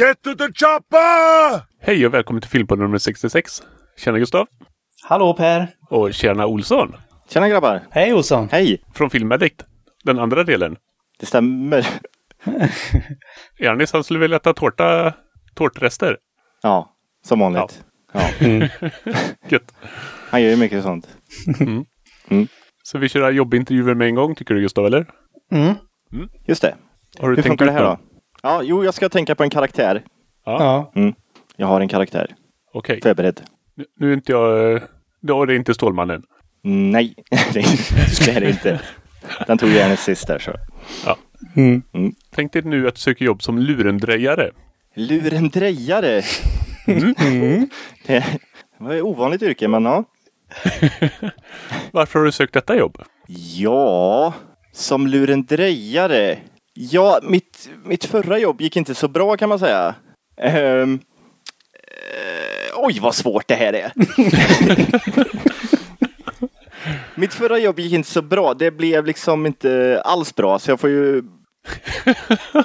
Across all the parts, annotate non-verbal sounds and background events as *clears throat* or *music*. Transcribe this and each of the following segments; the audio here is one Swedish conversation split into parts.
Get to the chopper! Hej och välkommen till Filmpodden nummer 66. Tjena Gustav. Hallå Per! Och tjena Olsson. Tjena grabbar! Hej Olsson! Hej! Från Filmaddict. Den andra delen. Det stämmer. *laughs* Janis han skulle vilja äta tårta, tårtrester. Ja, som vanligt. Ja. *laughs* Gött. Han gör ju mycket sånt. Så vi kör jobbintervjuer med en gång tycker du Gustav, eller? Mm. Just det. Har du Hur tänkt funkar det här då? Ja, jo, jag ska tänka på en karaktär. Ja. Jag har en karaktär. Okej. Förberedd. Nu- är inte jag... eh, Då är det inte Stålmannen. Nej, *laughs* det är det inte. Den tog jag hennes sist där så. Mm. Tänk dig nu att du söker jobb som lurendrejare. Lurendrejare. *laughs* Det var ett ovanligt yrke, men ja. *laughs* Varför har du sökt detta jobb? Ja, som lurendrejare. Ja, mitt, mitt förra jobb gick inte så bra kan man säga. Ehm, eh, oj, vad svårt det här är. *laughs* mitt förra jobb gick inte så bra. Det blev liksom inte alls bra, så jag får ju...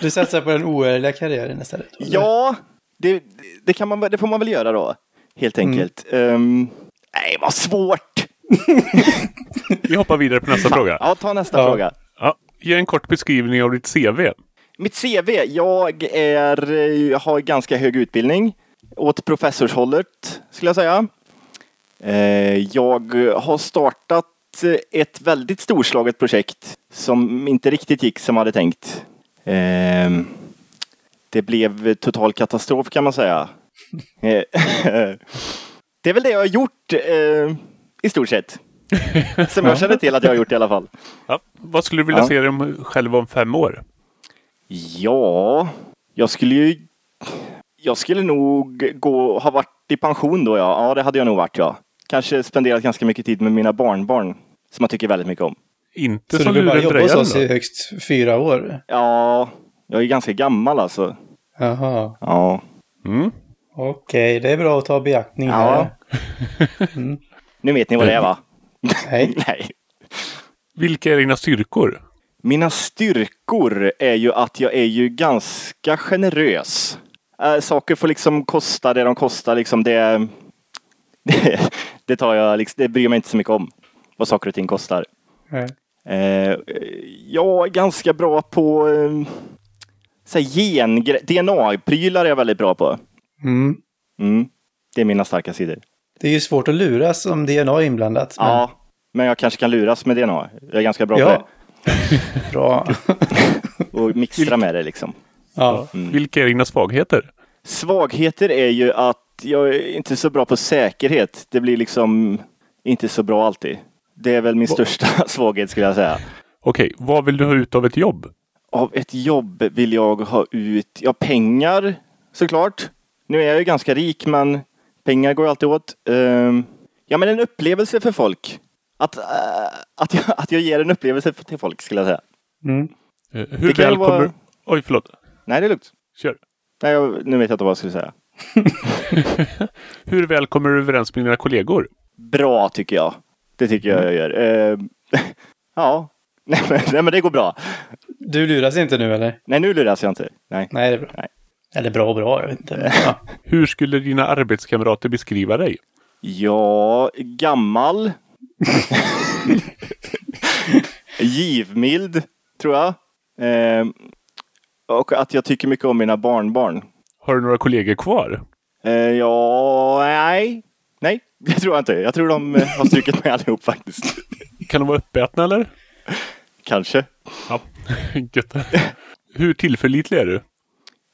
Du satsar på den oärliga karriären istället? eller? Ja, det, det, kan man, det får man väl göra då. Helt enkelt. Ehm, nej, vad svårt! *laughs* Vi hoppar vidare på nästa fråga. Ja, ta nästa Ja. fråga. Ge en kort beskrivning av ditt CV. Mitt CV, jag är, eh, jag har ganska hög utbildning åt professorshållet skulle jag säga. Eh, Jag har startat ett väldigt storslaget projekt som inte riktigt gick som jag hade tänkt. Eh, Det blev total katastrof kan man säga. *laughs* Eh, *laughs* Det är väl det jag har gjort eh, i stort sett. *laughs* Som jag känner till att jag har gjort i alla fall. Ja. Vad skulle du vilja Ja. se dig om- själv om fem år? Ja, jag skulle ju... Jag skulle nog gå, ha varit i pension då ja. Ja, det hade jag nog varit ja. Kanske spenderat ganska mycket tid med mina barnbarn. Som jag tycker väldigt mycket om. Inte Så som du vill bara jobba hos oss i högst fyra år? Ja, jag är ganska gammal alltså. Jaha. Ja. Mm. Okej, det är bra att ta beaktning Ja. här. Nu vet ni vad det är va? Hej. *laughs* Nej. Vilka är dina styrkor? Mina styrkor är ju att jag är ju ganska generös. Äh, saker får liksom kosta det de kostar liksom. Det, det, *laughs* det tar jag liksom, det bryr jag mig inte så mycket om. Vad saker och ting kostar. Nej. Eh, jag är ganska bra på eh, så här gengre- DNA-prylar är jag väldigt bra på. Mm. Mm. Det är mina starka sidor. Det är ju svårt att luras om DNA är inblandat. men- Ja, men jag kanske kan luras med DNA. Jag är ganska bra på ja. *laughs* Bra. det. *laughs* Och mixtra med det liksom. Ja. Vilka är dina svagheter? Svagheter är ju att jag är inte så bra på säkerhet. Det blir liksom inte så bra alltid. Det är väl min största *laughs* svaghet skulle jag säga. Okej, vad vill du ha ut av ett jobb? Av ett jobb vill jag ha ut, ja pengar såklart. Nu är jag ju ganska rik men pengar går alltid åt. Ehm, ja men en upplevelse för folk. Att, eh, att, jag, att jag ger en upplevelse till folk skulle jag säga. Mm. Eh, Hur Det väl vara- kommer... Oj, förlåt. Nej det är lugnt. Kör. Nej, jag, nu vet jag inte vad jag skulle säga. *laughs* Hur väl kommer du överens med dina kollegor? Bra tycker jag. Det tycker jag jag gör. Ehm, *laughs* ja, *laughs* nej men, nej men det går bra. Du luras inte nu eller? Nej nu luras jag inte. Nej. Nej, det är bra. Nej. Eller bra och bra, jag vet inte. Ja. Hur skulle dina arbetskamrater beskriva dig? Ja, gammal. *laughs* Givmild, tror jag. Ehm, och att jag tycker mycket om mina barnbarn. Har du några kollegor kvar? Eh, ja, nej. Nej, det tror jag inte. Jag tror de eh, har strukit mig allihop faktiskt. Kan de vara uppätna eller? Kanske. Ja, *laughs* gött. Hur tillförlitlig är du?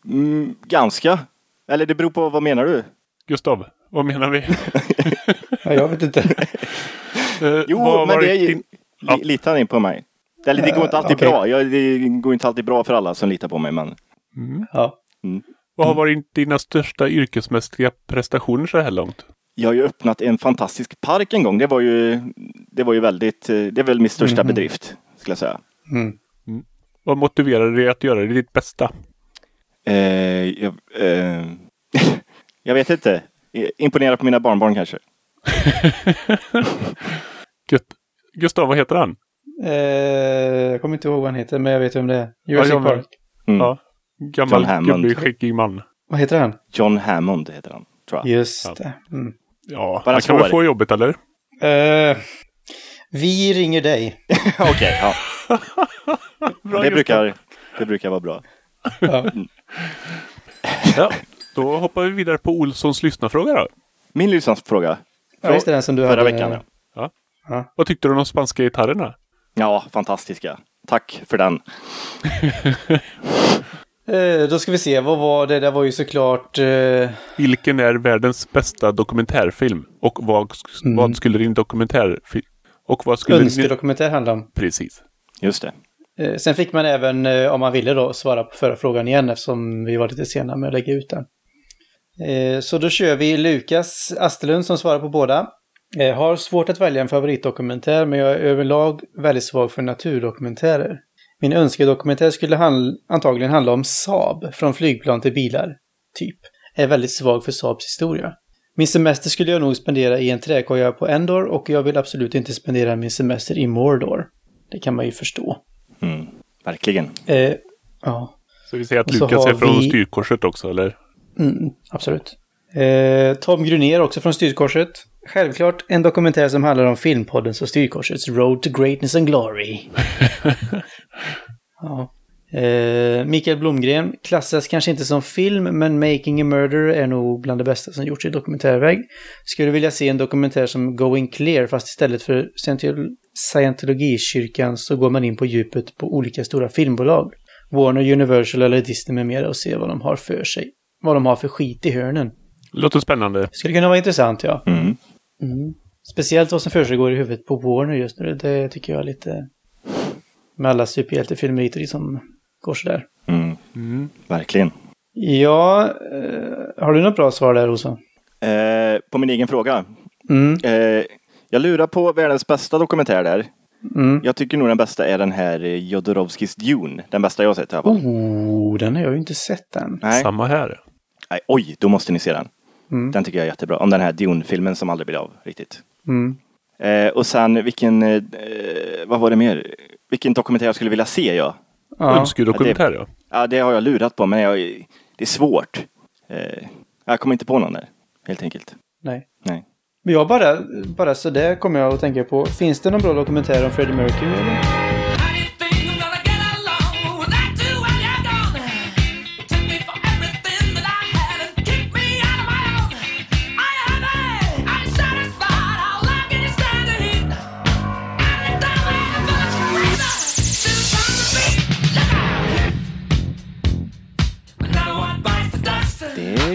Mm, ganska. Eller det beror på, vad menar du? Gustav, vad menar vi? *laughs* ja, jag vet inte. Eh, Jo, men det är ju... din- Ja. Litar ni på mig? Eller det går inte alltid okej. bra. Jag, det går inte alltid bra för alla som litar på mig, men... Ja. Vad har varit dina största yrkesmässiga prestationer så här långt? Jag har ju öppnat en fantastisk park en gång. Det var ju, det var ju väldigt, eh, det är väl min största bedrift, skulle jag säga. Mm. Vad motiverar dig att göra det ditt bästa? Eh, jag, eh, *laughs* jag vet inte. Imponera på mina barnbarn kanske. *laughs* Gustav, vad heter han? Eh, jag kommer inte ihåg vad han heter, men jag vet vem det är. Jurassic jag med. Park. Mm. Ja. Gammal gubbig, skäggig man. Vad heter han? John Hammond heter han, tror jag. Just Ja. det. Mm. Ja, Bara han kan väl få jobbet eller? Eh, vi ringer dig. *laughs* Okej, ja. Bra, Det brukar, det brukar vara bra. Ja. Ja, då hoppar vi vidare på Olssons lyssnarfråga då. Min lyssnarsfråga. Ja, just det, den som du Förra hade. veckan, ja. Vad tyckte du om de spanska gitarrerna? Ja, fantastiska. Tack för den. *laughs* Eh, då ska vi se, vad var det? Det var ju såklart... Eh, Vilken är världens bästa dokumentärfilm? Och vad, Mm. vad skulle din dokumentärfilm... Och vad skulle din... önskedokumentär handla om. Precis. Just det. Eh, sen fick man även, eh, om man ville då, svara på förra frågan igen eftersom vi var lite sena med att lägga ut den. Eh, så då kör vi Lukas Astelund som svarar på båda. Har svårt att välja en favoritdokumentär men jag är överlag väldigt svag för naturdokumentärer. Min önskedokumentär skulle handl- antagligen handla om Saab, från flygplan till bilar, typ. Är väldigt svag för Saabs historia. Min semester skulle jag nog spendera i en träkoja på Endor och jag vill absolut inte spendera min semester i Mordor. Det kan man ju förstå. Mm. Verkligen. Eh, ja, Så vi säger att Och så Lukas har är från vi- styrkorset också, eller? mm, absolut. Eh, Tom Grunér också från Styrkorset. Självklart en dokumentär som handlar om filmpoddens och Styrkorsets Road to Greatness and Glory. *laughs* ja. Eh, Mikael Blomgren klassas kanske inte som film, men Making a Murder är nog bland det bästa som gjorts i dokumentärväg. Skulle vilja se en dokumentär som Going Clear, fast istället för Scientol- scientologikyrkan så går man in på djupet på olika stora filmbolag. Warner, Universal eller Disney med mera och se vad de har för sig. Vad de har för skit i hörnen. Låter spännande. Skulle kunna vara intressant, ja. Mm. Mm. Speciellt vad som försiggår i huvudet på Warner just nu. Det tycker jag är lite... Med alla superhjältefilmer hit som går sådär. Mm. Mm. Verkligen. Ja, eh, har du något bra svar där, Rosa? Eh, på min egen fråga. Mm, Eh, jag lurar på världens bästa dokumentär där. mm. Jag tycker nog den bästa är den här Jodorowskis Dune. Den bästa jag har sett i alla fall. Oh, den har jag ju inte sett än. Nej. Samma här. Nej, oj, då måste ni se den. Mm, Den tycker jag är jättebra. Om den här Dune-filmen som aldrig blir av riktigt. mm. Eh, och sen vilken, eh, vad var det mer? Vilken dokumentär jag skulle vilja se ja. Ja, Önskedokumentär, ja. Ja, det har jag lurat på men jag, det är svårt. Eh, jag kommer inte på någon där, helt enkelt. nej. Nej. Men jag bara, bara så där kommer jag att tänka på. Finns det någon bra dokumentär om Freddie Mercury eller?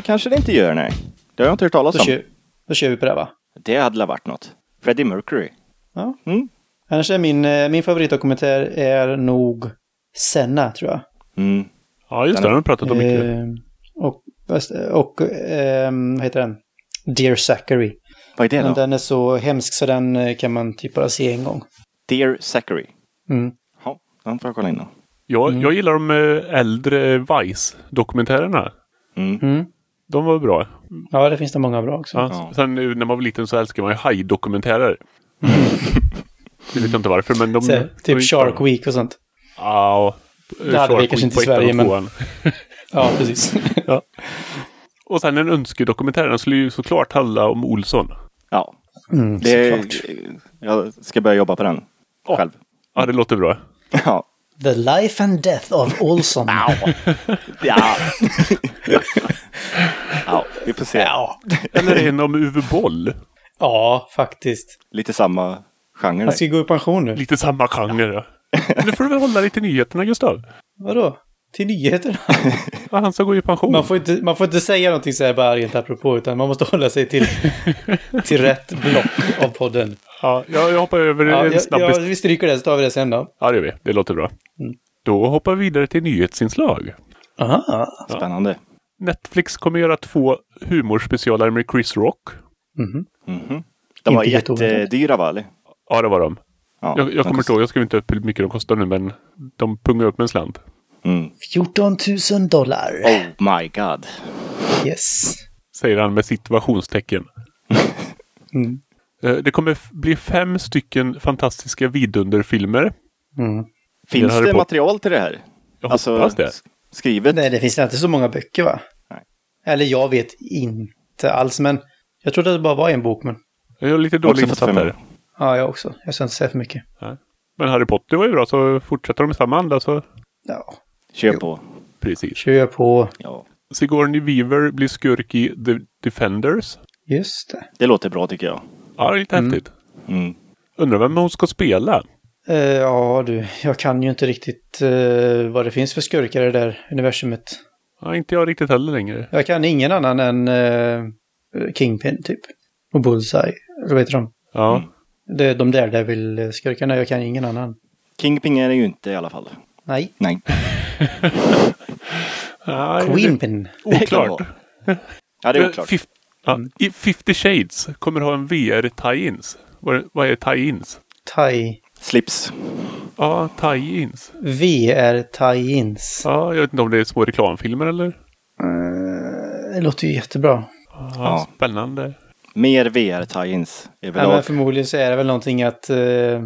Kanske det inte gör, nej. Det har jag inte hört talas Då om. kör, då kör vi på det va? Det hade väl varit något. Freddie Mercury. Ja. Mm. Annars är min, eh, min favoritdokumentär är nog Senna, tror jag. Mm. Ja, just det. Den har vi pratat om mycket. Eh, och fast- och eh, vad heter den? Dear Zachary. Vad är det Men då? den är så hemsk så den eh, kan man typ bara se en gång. Dear Zachary. Mm. Ja, den får jag kolla in då. Jag, jag gillar de eh, äldre Vice-dokumentärerna. Mm. Mm. De var bra. Ja, det finns det många bra också. Ja. Ja. Sen när man var liten så älskade man ju haj-dokumentärer. *laughs* det vet jag inte varför, men de... Så, typ Shark. Week och sånt. Ja. Det hade vi Shark kanske Week inte i Sverige, och men-. *laughs* Ja, precis. *laughs* Och sen en önskedokumentär. Den skulle ju såklart handla om Olsson. Ja, Mm, det, såklart. jag ska börja jobba på den Ja. själv. Ja, det låter bra. Ja. The Life and Death of Olson. ja. *laughs* ja, vi får se. Ja. Eller en om Uwe Boll. ja, faktiskt. Lite samma genre. Han ska gå i pension nu. Lite samma genre. Ja. Nu får du väl hålla till nyheterna, Gustav. Vadå? Till nyheter? *laughs* Ja, han ska gå i pension. Man får, inte, man får inte säga någonting så här bara rent apropå, utan man måste hålla sig till, *laughs* till rätt block av podden. Ja, jag, jag hoppar över Ja, en jag, snabb... jag, vi stryker det så tar vi det sen då. Ja, det gör vi. Det låter bra. Då hoppar vi vidare till nyhetsinslag. Aha. Spännande. Netflix kommer göra två humorspecialer med Chris Rock. Mhm. Mhm. De var jättedyra va? Ja, det var de. Ja, Jag, jag kommer inte ihåg, jag skriver inte upp hur mycket de kostar nu, men de pungar upp med en slant. Mm. 14 000 dollar. Oh my god. Yes. Säger han med situationstecken. *laughs* Mm. Eh, Det kommer bli fem stycken fantastiska vidunderfilmer. Mm. Finns det material till det här? Jag Alltså, hoppas det. skrivet? Nej, det finns inte så många böcker va? Eller jag vet inte alls, men jag trodde att det bara var en bok, men Jag är lite dålig insatt där. ja, jag också. Jag ska inte säga för mycket. Men Harry Potter var ju bra, så fortsätter de i samma anda så Ja, Kör Jo. på. precis. kör på. Ja. Sigourney Weaver blir skurk i The Defenders. Just det. Det låter bra tycker jag. Ja, det är lite Mm. häftigt. Mm. Undrar vem hon ska spela? Eh, ja, du, jag kan ju inte riktigt eh, vad det finns för skurkar i det där universumet. Ja, inte jag riktigt heller längre. Jag kan ingen annan än eh, Kingpin, typ. Och Bullseye, eller vad heter de? Ja, Mm. Det är de där vill skurkarna jag kan ingen annan. Kingpin är det ju inte i alla fall. Nej, Nej. Ja Queenpin. Oklart. Ja, det är oklart. fif- ja, I 50 Shades kommer ha en VR tie-ins. Vad, är tie-ins? Tai. Slips. Ja, tie-ins. VR tie-ins. Ja, jag vet inte om det är små reklamfilmer eller? Eh, det låter ju jättebra. Ja, Ja. Spännande. Mer VR tie-ins Ja, men förmodligen så är det väl någonting att, eh,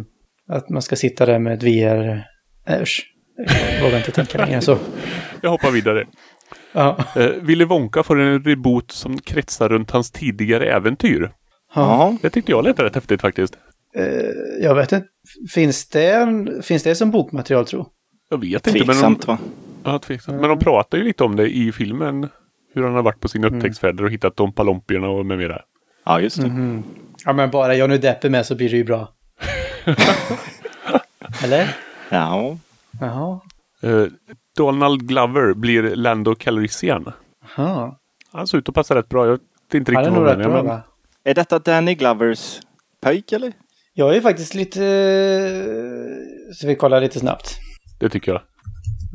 att man ska sitta där med ett VR. Äsch. Jag vågar inte tänka längre än så. Jag hoppar vidare. Ja. Eh, Willy Wonka får en reboot som kretsar runt hans tidigare äventyr. Ja. Det tyckte jag lät rätt häftigt faktiskt. Eh, jag vet inte. Finns det, finns det som bokmaterial tro? Jag vet inte. Men de, Tveksamt va? ja, tveksamt. Men de pratar ju lite om det i filmen. Hur han har varit på sina upptäcktsfärder och hittat de palompierna och med mera. Ja, just det. Mhm. Ja, men bara Johnny Depp är med så blir det ju bra. *laughs* Eller? Ja. Jaha. Eh, Donald Glover blir Lando Calrissian. Jaha. Han ser ut att passa rätt bra. Jag vet inte riktigt vad han är. Men... va? Är detta Danny Glovers pöjk eller? Jag är faktiskt lite... eh, Så vi kollar lite snabbt. Det tycker jag.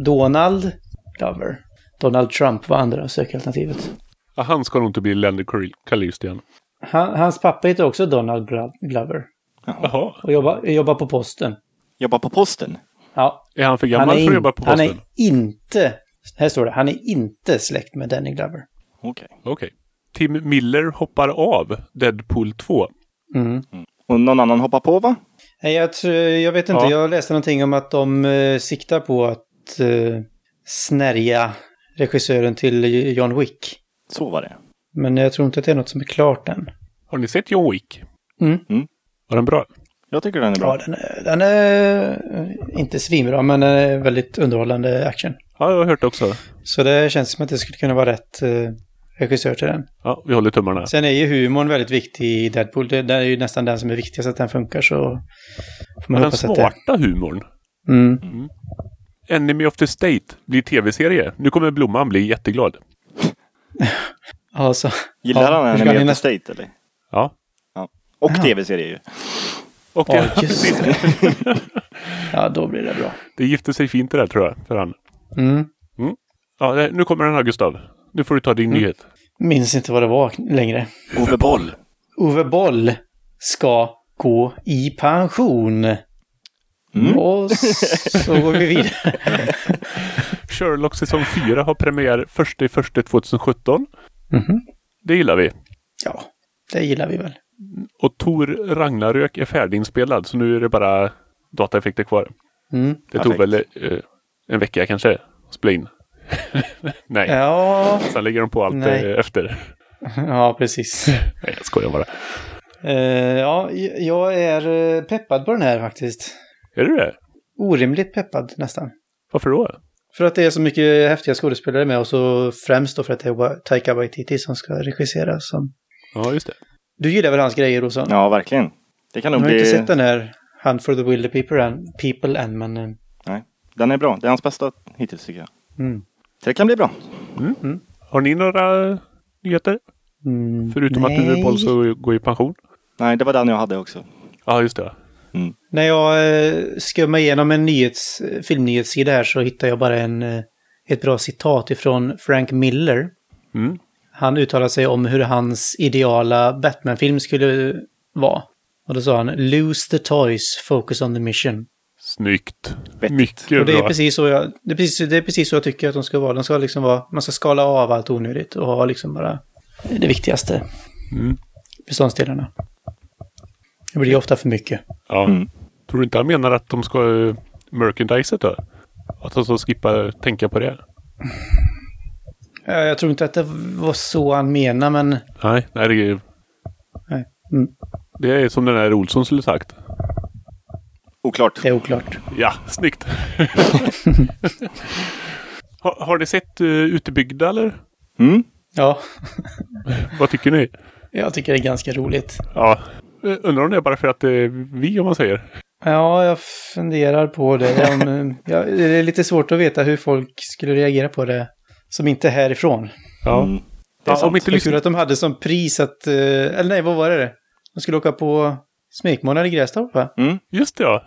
Donald Glover. Donald Trump var andra sökalternativet. Ja, han ska nog inte bli Lando Cal- Calrissian. Han, hans pappa heter också Donald Glo- Glover. Jaha. Och jobbar, jobbar på posten. Jobbar på posten? Ja, Är han för han gammal är, för att jobba på han posten? är inte... Här står det. Han är inte släkt med Danny Glover. Okej. Okej. Tim Miller hoppar av Deadpool 2. Mm. Och någon annan hoppar på va? Nej, jag, tror, jag vet inte. Ja. Jag läste någonting om att de eh, siktar på att eh, snärja regissören till John Wick. Så var det. Men jag tror inte att det är något som är klart än. Har ni sett John Wick? Mm. Mm. Var den bra? Jag tycker den är Ja, bra. den är, den är eh, inte svinbra, men den är väldigt underhållande action. Ja, jag har hört också. Så det känns som att det skulle kunna vara rätt eh, regissör till den. Ja, vi håller tummarna. Sen är ju humorn väldigt viktig i Deadpool. Det, det är ju nästan den som är viktigast att den funkar, så får man Den hoppas att det... smarta humorn. Mm. Enemy of the State blir tv-serie. Nu kommer Blomman bli jätteglad. *laughs* Ja, så... Gillar ja, han Enemy of the State eller? Ja. Och Ja. tv-serie ju. Och Ja, just det. *laughs* ja, då blir det bra. det gifte sig fint det där tror jag, för han. Mm. Ja, det- nu kommer den här Gustav. Nu får du ta din Mm. nyhet. Minns inte vad det var längre. Ove Boll. Ove Boll ska gå i pension. Mm. Och så går vi vidare. *laughs* Sherlock säsong 4 har premiär 1 i 1 2017. Mhm. Det gillar vi. Ja, det gillar vi väl. Och Tor Ragnarök är färdiginspelad, så nu är det bara dataeffekter kvar. Mm. Det tog väl eh, en vecka kanske att spela in. *laughs* Nej, Ja, sen lägger de på allt Nej. eh, efter. *laughs* ja precis. *laughs* Nej, jag skojar bara. Eh, ja, jag är eh, peppad på den här faktiskt. Är du det? Orimligt peppad nästan. Varför då? För att det är så mycket häftiga skådespelare med och så främst då för att det är Taika Waititi som ska regissera. Som... Ja, just det. Du gillar väl hans grejer Rosson? Ja, verkligen. Det kan Jag nog har bli... inte sett den här Hunt for the Wilder People än, people än men... eh, Den är bra. Det är hans bästa hittills tycker jag. Mm. Så det kan bli bra. Har ni några eh, nyheter? Mm, Förutom att nej. du Boll så går i pension? Nej, det var den jag hade också. Ja, just det. När jag eh, skummar igenom en nyhets, filmnyhetssida här så hittar jag bara en, eh, ett bra citat ifrån Frank Miller. Han uttalar sig om hur hans ideala Batman-film skulle vara. Och då sa han “Lose the toys, focus on the mission”. Snyggt. Mycket Och det är, bra. precis så jag, det, är precis, det är precis så jag tycker att de ska vara. De ska liksom vara, man ska skala av allt onödigt och ha liksom bara det viktigaste Mm. beståndsdelarna. Det blir ju ofta för mycket. Ja. Mm. Tror du inte han menar att de ska uh, merchandiset då? Att de ska skippa tänka på det? Ja, Jag tror inte att det var så han menade, men... Nej, nej det är... Nej. Mm. Det är som den där Olsson skulle sagt. Oklart. Det är oklart. Ja, snyggt. *laughs* har, har ni sett uh, Utebyggda eller? Mm? Ja, *laughs* Vad tycker ni? jag tycker det är ganska roligt. Ja, eh, undrar om det är bara för att det är vi om man säger. Ja, jag funderar på det. Om, eh, *laughs* ja, det är lite svårt att veta hur folk skulle reagera på det som inte är härifrån. Ja. Mm. Det är ja sant. om inte Det är kul lyssnar... att de hade som pris att... eh, Eller nej, vad var det? De skulle åka på smekmånad i Grästorp, va? Mm. Just det ja.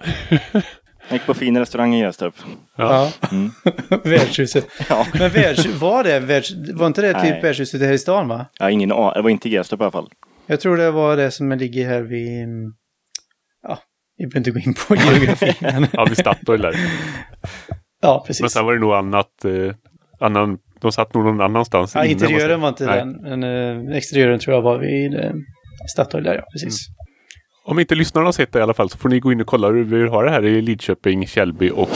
Jag gick på fin restaurang i Grästorp. Ja. Mm. *laughs* Värdshuset. Ja. Men värdshus, var det värds, Var inte det typ Nej. värdshuset här i stan, va? Har ingen aning. Det var inte i Grästorp i alla fall. Jag tror det var det som ligger här vid... Ja, vi behöver inte gå in på *laughs* geografi. men, ja, vid Statoil där. ja, Men precis. sen var det nog annat... Eh, annan... De satt nog någon annanstans. Ja, inne, interiören var inte Nej. den, men eh, exteriören tror jag var vid eh, Statoil där, ja, precis. Om inte lyssnarna har sett det i alla fall så får ni gå in och kolla hur vi har det här i Lidköping, Källby och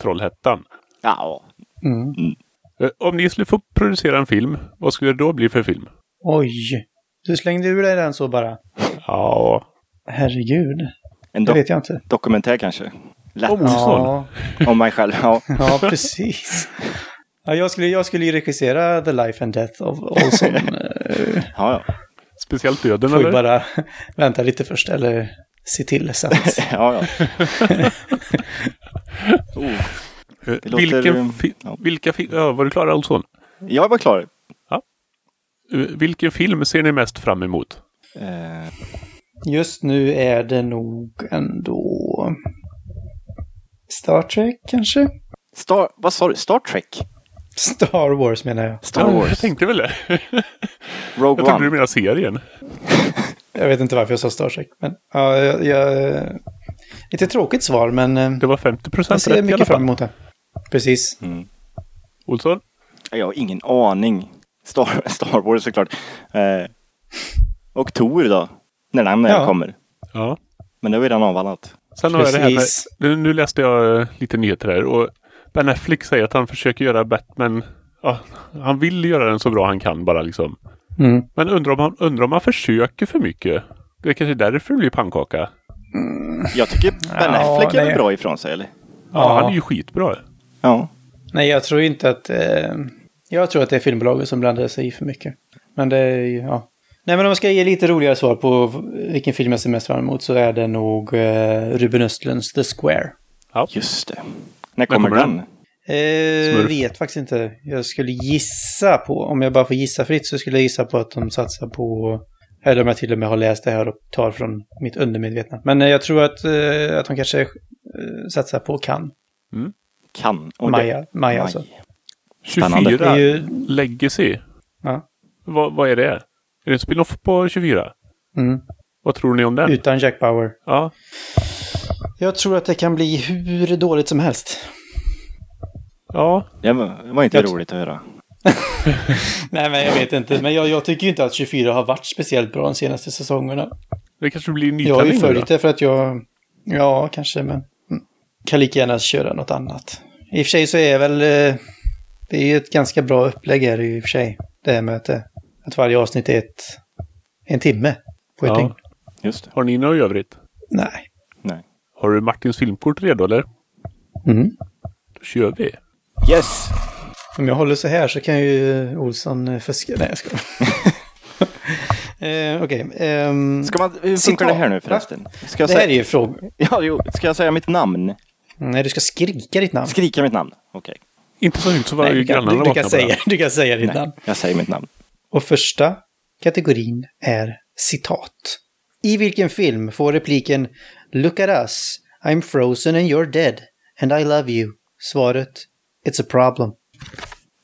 Trollhättan. Ja. Mm. Eh, Om ni skulle få producera en film, vad skulle det då bli för film? Oj, du slängde ur dig den så bara. Ja, Herregud, En det vet jag inte. dokumentär kanske. Lätt. Om. Ja, Om mig själv. Ja. ja precis. Ja, jag, skulle, jag skulle ju regissera The Life and Death of Olson. *laughs* Eh, Ja, ja. Speciellt döden Får ju eller? bara vänta lite först, eller se till sen. *laughs* ja, ja. *laughs* oh. Eh, låter, Vilken eh, ja. vilka fi- ja, var du klar Olsson? Jag var klar. Eh, Vilken film ser ni mest fram emot? Eh, Just nu är det nog ändå Star Trek kanske? Star, vad sa du? Star Trek? Star Wars menar jag. Star Ja, Jag Wars? tänkte väl det. *laughs* Rogue Jag trodde du menade serien. Jag vet inte varför jag sa Star Trek. Men ja, jag, jag, lite tråkigt svar, men eh, Det var 50 jag procent ser rätt i alla mycket fram emot det. Precis. Mm. Olsson? Jag har ingen aning. Star, *laughs* Star Wars såklart. Eh, och Tor då? När den Ja. kommer. Ja. Men det har vi redan avhandlat. Sen har jag det här med, Precis. nu, nu läste jag eh, lite nyheter här och Ben Affleck säger att han försöker göra Batman, ja, han vill göra den så bra han kan bara liksom. Mm. Men undrar om han, undrar om han försöker för mycket. Det är kanske därför det blir pannkaka. Jag tycker Ben Ja, Affleck gör nej. bra ifrån sig, eller? Ja, Ja. han är ju skitbra. Ja. Nej, jag tror inte att... Eh, jag tror att det är filmbolaget som blandar sig i för mycket. Men det är ju, ja. Nej, men om jag ska ge lite roligare svar på vilken film jag ser mest fram emot så är det nog eh, Ruben Östlunds The Square. Just det. När kommer, kommer den? den? Eh, vet faktiskt inte. Jag skulle gissa på, om jag bara får gissa fritt, så skulle jag gissa på att de satsar på, eller om jag till och med har läst det här och tar från mitt undermedvetna. Men eh, jag tror att, eh, att de kanske eh, satsar på Cannes. Kan. Och Maja, det- Maja alltså. Spännande. 24 Det är ju, Legacy. ja. Vad, vad är det? Är det en spin-off på 24? Mm. Vad tror ni om den? Utan Jack Bauer. Ja, Jag tror att det kan bli hur dåligt som helst. ja. Det var, det var inte Jag- roligt att höra. *laughs* Nej, men jag vet inte. Men jag, jag tycker inte att 24 har varit speciellt bra de senaste säsongerna. Det kanske blir en Jag har ju följt det för att jag... Ja, kanske, men... mm. Kan lika gärna köra något annat. I och för sig så är väl... eh, Det är ju ett ganska bra upplägg här i och för sig. Det här med att, att varje avsnitt är ett, en timme på ett dygn. Ja. Just det. Har ni något i övrigt? Nej. Har du Martins filmkort redo eller? Mm. Då kör vi. Yes! Om jag håller så här så kan ju Olsson eh, fuska. Nej, jag skojar. *laughs* eh, Okej. ehm, Ska man, hur funkar Citat. det här nu förresten? Ska jag det här är säga, ju frågor. ja, jo, ska jag säga mitt namn? Nej, du ska skrika ditt namn. Skrika mitt namn? Okej. Inte så högt så var ju du, kan, grannarna du, du, kan säga, du kan säga ditt Nej, namn. jag säger mitt namn. Och första kategorin är citat. I vilken film får repliken Look at us, I'm frozen and you're dead, and I love you. Svaret It's a problem.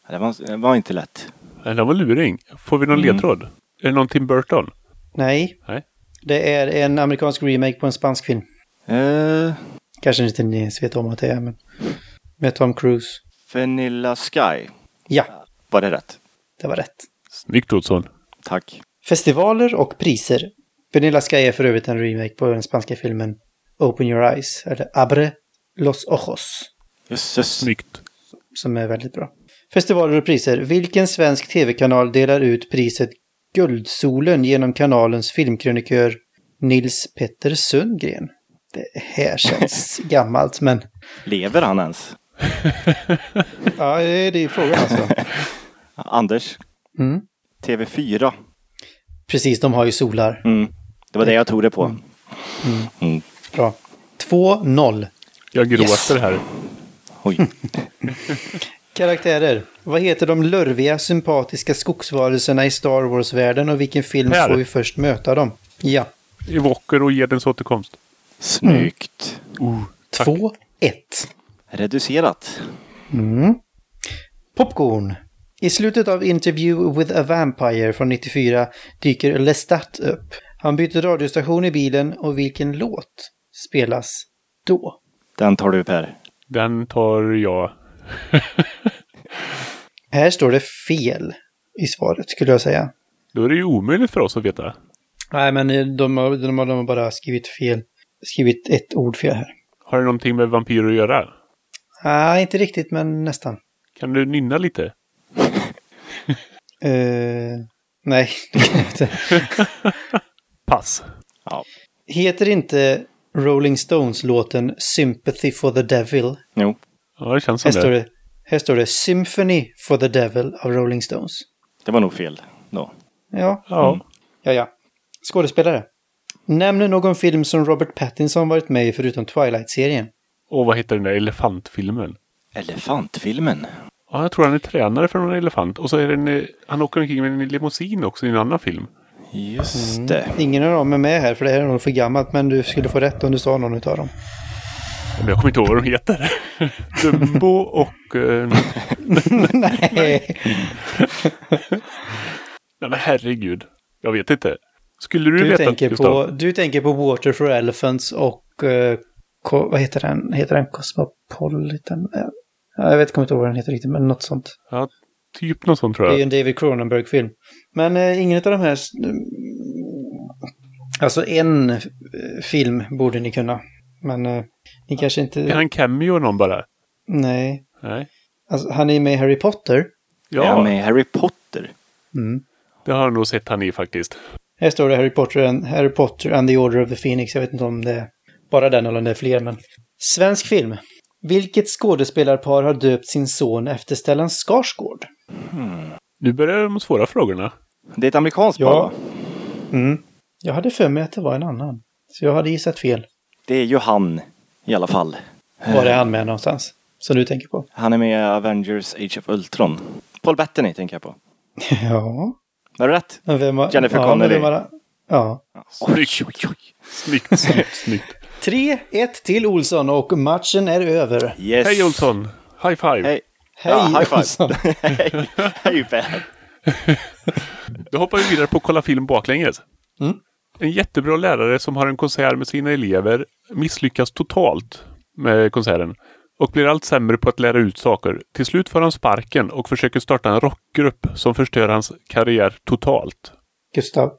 Det var, det var inte lätt. Det var luring. Får vi någon Mm. ledtråd? Är det någon Tim Burton? Nej, Nej. det är en amerikansk remake på en spansk film. Eh, Kanske inte ni vet om att det är, men med Tom Cruise. Vanilla Sky. Ja, Var det rätt? det var rätt. Snyggt Olsson. Tack. Festivaler och priser. Vanilla Sky är för övrigt en remake på den spanska filmen Open Your Eyes, eller Abre los Ojos. Jösses. Snyggt. som är väldigt bra. Festivaler och priser. Vilken svensk tv-kanal delar ut priset Guldsolen genom kanalens filmkrönikör Nils Petter Sundgren? Det här känns *laughs* gammalt, men Lever han ens? *laughs* ja, det är det är frågan alltså. Anders? Mm. TV4. Precis, de har ju solar. Mm. Det var det jag tog det på. Mm. Bra. 2-0. Jag gråter Yes. här. Oj. *laughs* Karaktärer. Vad heter de lurviga, sympatiska skogsvarelserna i Star Wars-världen och vilken film Per. får vi först möta dem? Ja. I Walker och Gedens återkomst. Snyggt. Tack. 2-1. Reducerat. Mm. Popcorn. I slutet av Interview with a Vampire från 94 dyker Lestat upp. Han byter radiostation i bilen och vilken låt spelas då? Den tar du Per. Den tar jag. *laughs* Här står det fel i svaret skulle jag säga. Då är det ju omöjligt för oss att veta. Nej, men de har, de har, de har bara skrivit fel. Skrivit ett ord fel här. Har det någonting med vampyrer att göra? Nej, inte riktigt, men nästan. Kan du nynna lite? *laughs* Eh, nej, det kan jag inte. *laughs* Pass. Heter inte Rolling Stones-låten Sympathy for the Devil? Jo. Ja, det känns Här som står det. det, här står det Symphony for the Devil av Rolling Stones. Det var nog fel då. Ja, Ja. ja, ja. Skådespelare. Nämn någon film som Robert Pattinson varit med i förutom Twilight-serien. Och vad heter den där elefantfilmen? Elefantfilmen. Ja, jag tror han är tränare för någon elefant. Och så är det en, eh, han åker omkring med en limousin också i en annan film. Just det. Ingen av dem är med här för det här är nog för gammalt men du skulle få rätt om du sa någon av dem. Men jag kommer inte ihåg vad de heter. *laughs* Dumbo och... Eh, *laughs* Nej. nej men herregud. Jag vet inte. Skulle du, Du veta tänker, Gustav? på, du tänker på Water for Elephants och... eh, ko, vad heter den? Heter den Cosmopolitan? Ja, jag vet kommer inte ihåg vad den heter riktigt, men något sånt. Ja, typ något sånt tror Det är ju jag. en David Cronenberg-film. Men eh, ingen av de här... Alltså en eh, film borde ni kunna. Men eh, ni kanske inte... Är han cameo någon bara? Nej. Nej. Alltså, han är med i Harry Potter. Är han Ja, med i Harry Potter? Mm. det har jag nog sett han i faktiskt. Här står det Harry Potter, and, Harry Potter and the Order of the Phoenix. Jag vet inte om det är bara den eller om det är fler, men... Svensk film. Vilket skådespelarpar har döpt sin son efter Stellan Skarsgård? Nu börjar de svåra frågorna. Det är ett amerikanskt Ja. par va? Mm. Jag hade för mig att det var en annan. Så jag hade gissat fel. Det är ju han i alla fall. Var är han med någonstans? Som du tänker på? Han är med i Avengers Age of Ultron. Paul Bettany tänker jag på. *laughs* ja. Var det rätt? Men vem var... Jennifer ja, men Connelly. vem var... Ja. Snyggt. Snyggt, *laughs* snyggt, snyggt. 3-1 till Olsson och matchen är över. Yes. Hej Olsson! High five! Hej. Hej Ja, high five. Olsson! *laughs* Hej. Hej Per. *laughs* Då hoppar vi vidare på kolla film baklänges. Mm. En jättebra lärare som har en konsert med sina elever misslyckas totalt med konserten och blir allt sämre på att lära ut saker. Till slut får han sparken och försöker starta en rockgrupp som förstör hans karriär totalt. Gustav.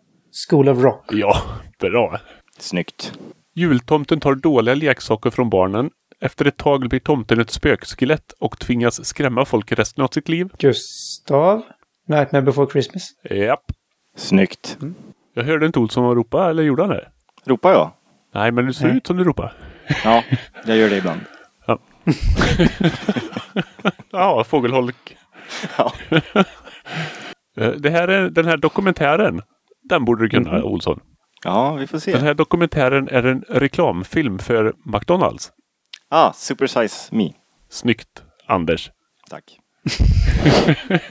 School of Rock. Ja, bra! Snyggt. Jultomten tar dåliga leksaker från barnen. Efter ett tag blir tomten ett spökskelett och tvingas skrämma folk resten av sitt liv. Gustav. Nightmare before Christmas. Japp. Snyggt. Jag hörde inte Olsson ropa, eller gjorde han det? Ropar jag? Nej, men det ser Nej. ut som du ropar. Ja, jag gör det ibland. Ja, *laughs* fågelholk. Ja. Eh, Det här är, den här dokumentären, den borde du kunna, Mhm. Olsson. Ja, vi får Den se. här dokumentären är en reklamfilm för McDonalds. Ah, Super Size Me. Snyggt, Anders. Tack. *laughs*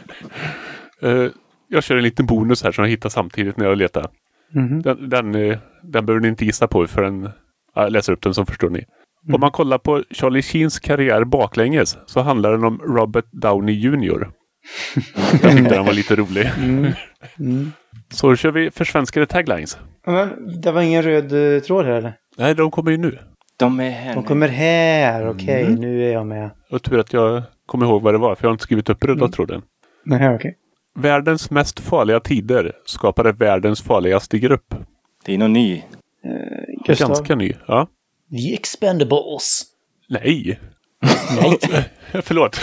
Eh, Jag kör en liten bonus här som jag hittade samtidigt när jag letade. Mhm. Den, den, eh, den behöver ni inte gissa på för den, jag läser upp den så förstår ni. Om man kollar på Charlie Sheens karriär baklänges så handlar den om Robert Downey Jr. jag tyckte den var lite rolig. *laughs* Mm. Så då kör vi försvenskade taglines. Men det var ingen röd eh, tråd här eller? Nej, de kommer ju nu. De är här De nu. kommer här, okej, Mm. nu är jag med. Och tur att jag kommer ihåg vad det var, för jag har inte skrivit upp röda Mm. tråden. Nej, okej. Världens mest farliga tider skapade världens farligaste grupp. Det är någon ny. Gustav. Ganska ny. Ja. The Expendables. Nej. *laughs* Nej. *laughs* Förlåt.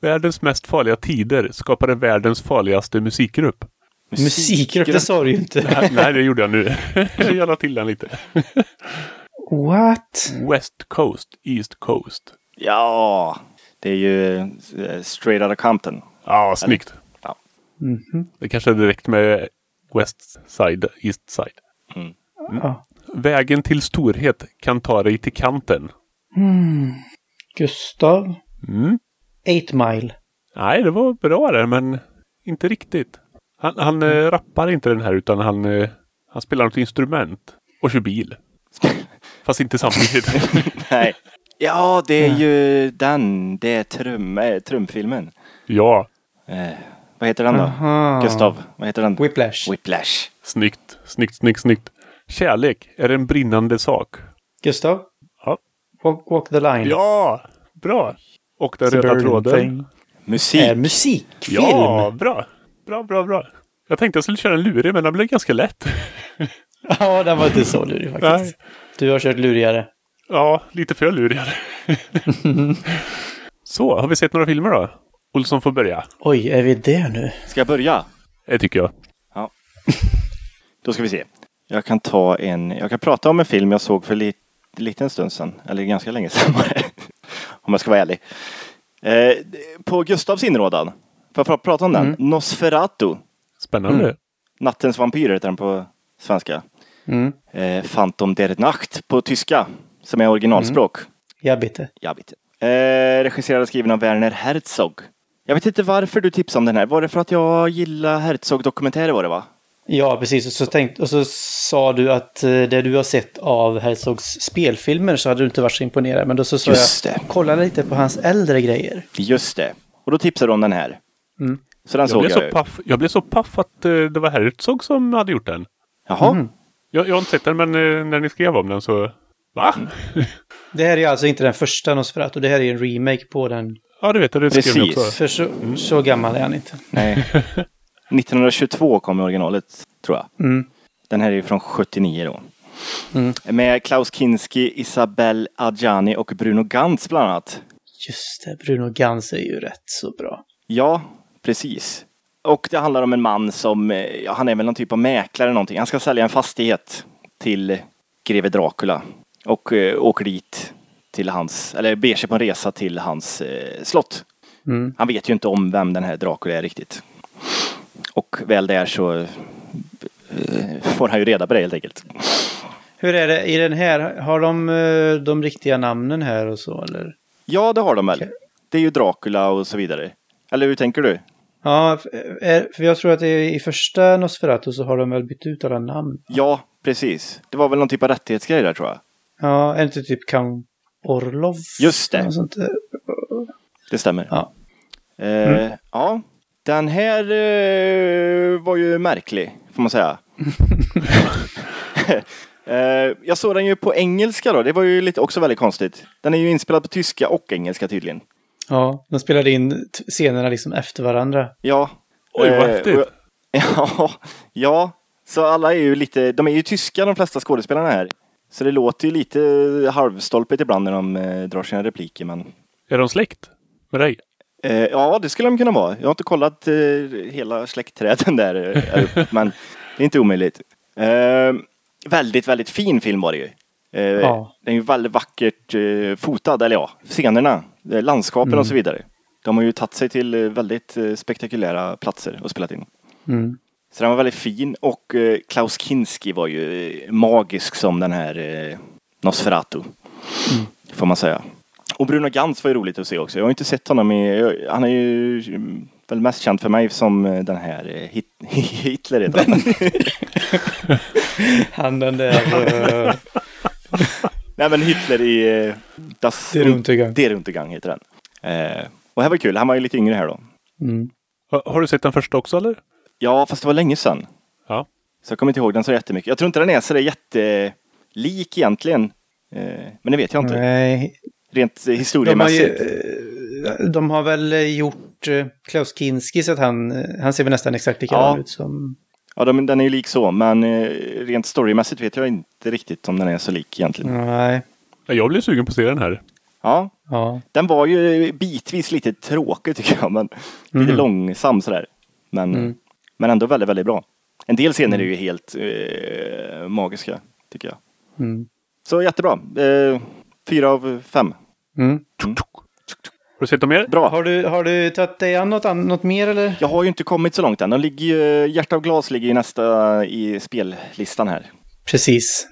Världens mest farliga tider skapade världens farligaste musikgrupp. Musikgrupp, det sa du ju inte. *laughs* Nej, nej, det gjorde jag nu. jag la till den lite. What? West Coast, East Coast. Ja, det är ju eh, Straight Outta Compton. Ja, snyggt. Mhm. Det kanske är direkt med West Side, East Side. Ja. Vägen till storhet kan ta dig till kanten. Gustav. Mm. Eight Mile. Nej, det var bra där, men inte riktigt. Han, han eh, rappar inte den här, utan han, eh, han spelar något instrument och kör bil. *laughs* Fast inte samtidigt. *laughs* Nej. Ja, det är ju den. Det är trum, eh, trumfilmen. ja, Eh, vad heter den då? Aha. Gustav, vad heter den? Whiplash. Whiplash. snyggt, snyggt, snyggt, snyggt. Kärlek är en brinnande sak. Gustav. Ja. Walk, walk the line. Ja, bra! Och den röda tråden. thing. Musik. Är musikfilm. Ja, bra! Bra, bra, bra. Jag tänkte jag skulle köra en lurig, men den blev ganska lätt. *laughs* Ja, den var inte så lurig faktiskt. Nej. Du har kört lurigare. Ja, lite för lurigare. *laughs* Så, har vi sett några filmer då? Olsson får börja. Oj, är vi det nu? Ska jag börja? Det tycker jag. *laughs* Då ska vi se. Jag kan ta en, jag kan prata om en film jag såg för lite liten stund sedan. Eller ganska länge sedan var det. *laughs* Om jag ska vara ärlig. Eh, på Gustavs inrådan. Får jag pra- prata om den? Nosferatu. Spännande. Mm. Nattens vampyr heter den på svenska. Mm. Eh, Phantom der Nacht på tyska. Som är originalspråk. Jag bitte. Jag vet inte. Eh, regisserad och skriven av Werner Herzog. Jag vet inte varför du tipsade om den här. Var det för att jag gillar Herzog-dokumentärer var det va? Ja, precis. Och så, tänkt, och så sa du att eh, det du har sett av Herzogs spelfilmer så hade du inte varit så imponerad. Men då så sa Just jag, det. kolla lite på hans äldre grejer. Just det. Och då tipsade du om den här. Mm. Så den Jag såg blev, jag så paff, jag blev så paff att eh, det var Herzog som hade gjort den. Jaha. Mm. Jag, jag har inte sett den, men eh, när ni skrev om den så... Va? Det här är alltså inte den första Nosferatu, det här är en remake på den. Ja, det vet jag. Det Precis. också. För så, så gammal är han inte. Nej. *laughs* 1922 kom originalet, tror jag. Mm. Den här är ju från 79 då. Mm. Med Klaus Kinski, Isabelle Adjani och Bruno Gantz bland annat. Just det, Bruno Gans är ju rätt så bra. Ja, precis. Och det handlar om en man som, eh, ja, han är väl någon typ av mäklare eller någonting. Han ska sälja en fastighet till greve Dracula. Och eh, åker dit till hans, eller beger sig på en resa till hans eh, slott. Mm. Han vet ju inte om vem den här Dracula är riktigt. Och väl där så eh, får han ju reda på det helt enkelt. Hur är det i den här? Har de eh, de riktiga namnen här och så eller? Ja, det har de väl. Det är ju Dracula och så vidare. Eller hur tänker du? Ja, är, för jag tror att i första Nosferatu så har de väl bytt ut alla namn. Ja, precis. Det var väl någon typ av rättighetsgrej där tror jag. Ja, är det inte typ Count Orlov? Just det. Det stämmer. Ja. Eh, Ja, den här eh, var ju märklig, får man säga. *laughs* eh, jag såg den ju på engelska då, det var ju lite också väldigt konstigt. Den är ju inspelad på tyska och engelska tydligen. Ja, de spelade in scenerna liksom efter varandra. Ja. Oj, vad Eh, häftigt. *laughs* Ja, ja, så alla är ju lite, de är ju tyska de flesta skådespelarna här. Så det låter ju lite halvstolpigt ibland när de eh, drar sina repliker men Är de släkt med dig? Eh, ja, det skulle de kunna vara. Jag har inte kollat eh, hela släktträden där eh, här uppe, *laughs* men det är inte omöjligt. Eh, väldigt, väldigt fin film var det ju. Eh, Ja. Den är ju väldigt vackert eh, fotad, eller ja, scenerna, eh, landskapen och så vidare. De har ju tagit sig till eh, väldigt eh, spektakulära platser och spelat in. Mm. Så den var väldigt fin och eh, Klaus Kinski var ju eh, magisk som den här eh, Nosferatu. Får man säga. Och Bruno Gantz var ju roligt att se också. Jag har inte sett honom i, jag- han är ju mm, väl mest känd för mig som den här eh, hit, *laughs* Hitler heter han. *laughs* Han den där... *laughs* Nej men Hitler i Das Der Untergang. Der Untergang heter den. Och det här var kul, han var ju lite yngre här då. mm. Har, har du sett den första också eller? Ja, fast det var länge sedan. Ja. Så jag kommer inte ihåg den så jättemycket. Jag tror inte den är så där jättelik egentligen. Eh, men det vet jag inte. Nej, Rent eh, de har, historiemässigt. ju, eh, de har väl gjort Klaus Kinski så att han, han ser väl nästan exakt likadan Ja. ut som... Ja, de, den är ju lik så, men rent storymässigt vet jag inte riktigt om den är så lik egentligen. Nej. Ja, Jag blev sugen på att se den här. Ja, Ja. Den var ju bitvis lite tråkig tycker jag, men lite långsam sådär. Men, Mm. Men ändå väldigt, väldigt bra. En del scener är ju helt eh, magiska, tycker jag. Mm. Så jättebra. Eh, fyra av fem. Mm. Har du sett dem mer? Bra. Har, du, har du tagit dig an något, något mer eller? Jag har ju inte kommit så långt än. De ligger ju, Hjärta av glas ligger ju nästa i spellistan här. Precis.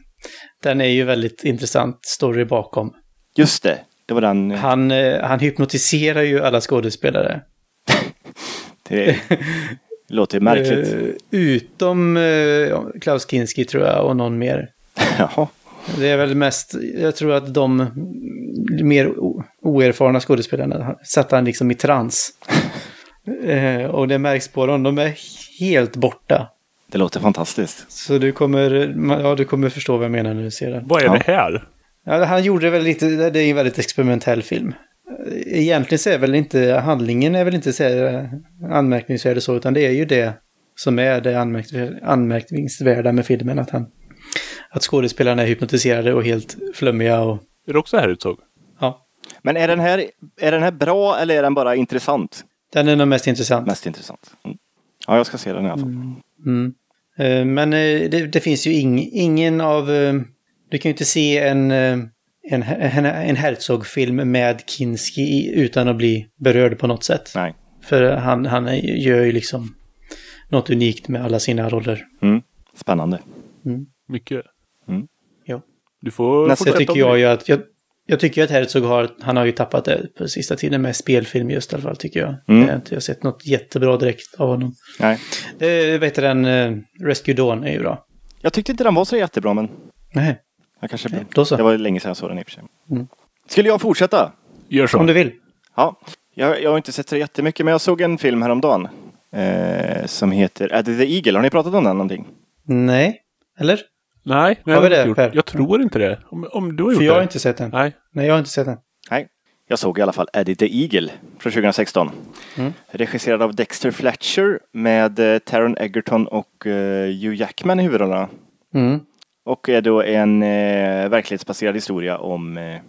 Den är ju väldigt intressant story bakom. Just det, det var den. Han, eh, han hypnotiserar ju alla skådespelare. *laughs* Det *laughs* låter märkligt. Eh, utom eh, Klaus Kinski tror jag och någon mer. *laughs* Jaha. Det är väl mest, jag tror att de mer oerfarna skådespelarna satte han liksom i trans. *laughs* eh, och det märks på dem, de är helt borta. Det låter fantastiskt. Så du kommer, ja, du kommer förstå vad jag menar när du ser den. Vad är Ja. det här? Ja, han gjorde väl lite, det är en väldigt experimentell film. Egentligen så är väl inte, handlingen är väl inte så här anmärkningsvärd så, utan det är ju det som är det anmärkningsvärda, med filmen. Att, han, att skådespelarna är hypnotiserade och helt flummiga och Är det också här utsåg? ja. Men är den, här, är den här bra eller är den bara intressant? Den är nog mest intressant. Mest intressant. Mm. Ja, jag ska se den i alla fall. Mm. Eh, Men eh, det, det finns ju ing, ingen av... eh, Du kan ju inte se en, eh, en, en, en Herzog-film med Kinski i- utan att bli berörd på något sätt. Nej. För han, han är- gör ju liksom något unikt med alla sina roller. Mm. Spännande. Mycket. Mm. Ja. Du får Nästa tycker jag ju att... Jag, jag tycker att Herzog har, han har ju tappat det på sista tiden med spelfilm just i alla fall tycker jag. Mm. Jag har inte sett något jättebra direkt av honom. Nej. Eh, vet du den, eh, Rescue Dawn är ju bra. Jag tyckte inte den var så jättebra, men Nej, jag kanske... Nej, då så. Det var länge sedan jag såg den i och för sig. Mm. Skulle jag fortsätta? Gör så. om du vill. Ja. Jag, jag har inte sett så jättemycket, men jag såg en film häromdagen. Eh, som heter Eddie the Eagle. Har ni pratat om den någonting? Nej, eller? Nej, nej Har vi jag, det, inte gjort. Per? jag tror inte det. Om, om du har gjort För jag har det? inte sett den. Nej. Nej, jag har inte sett den. Nej. Jag såg i alla fall Eddie the Eagle från 2016. Mm. Regisserad av Dexter Fletcher med eh, Taron Egerton och eh, Hugh Jackman i huvudrollerna. Mm. Och är då en eh, verklighetsbaserad historia om eh,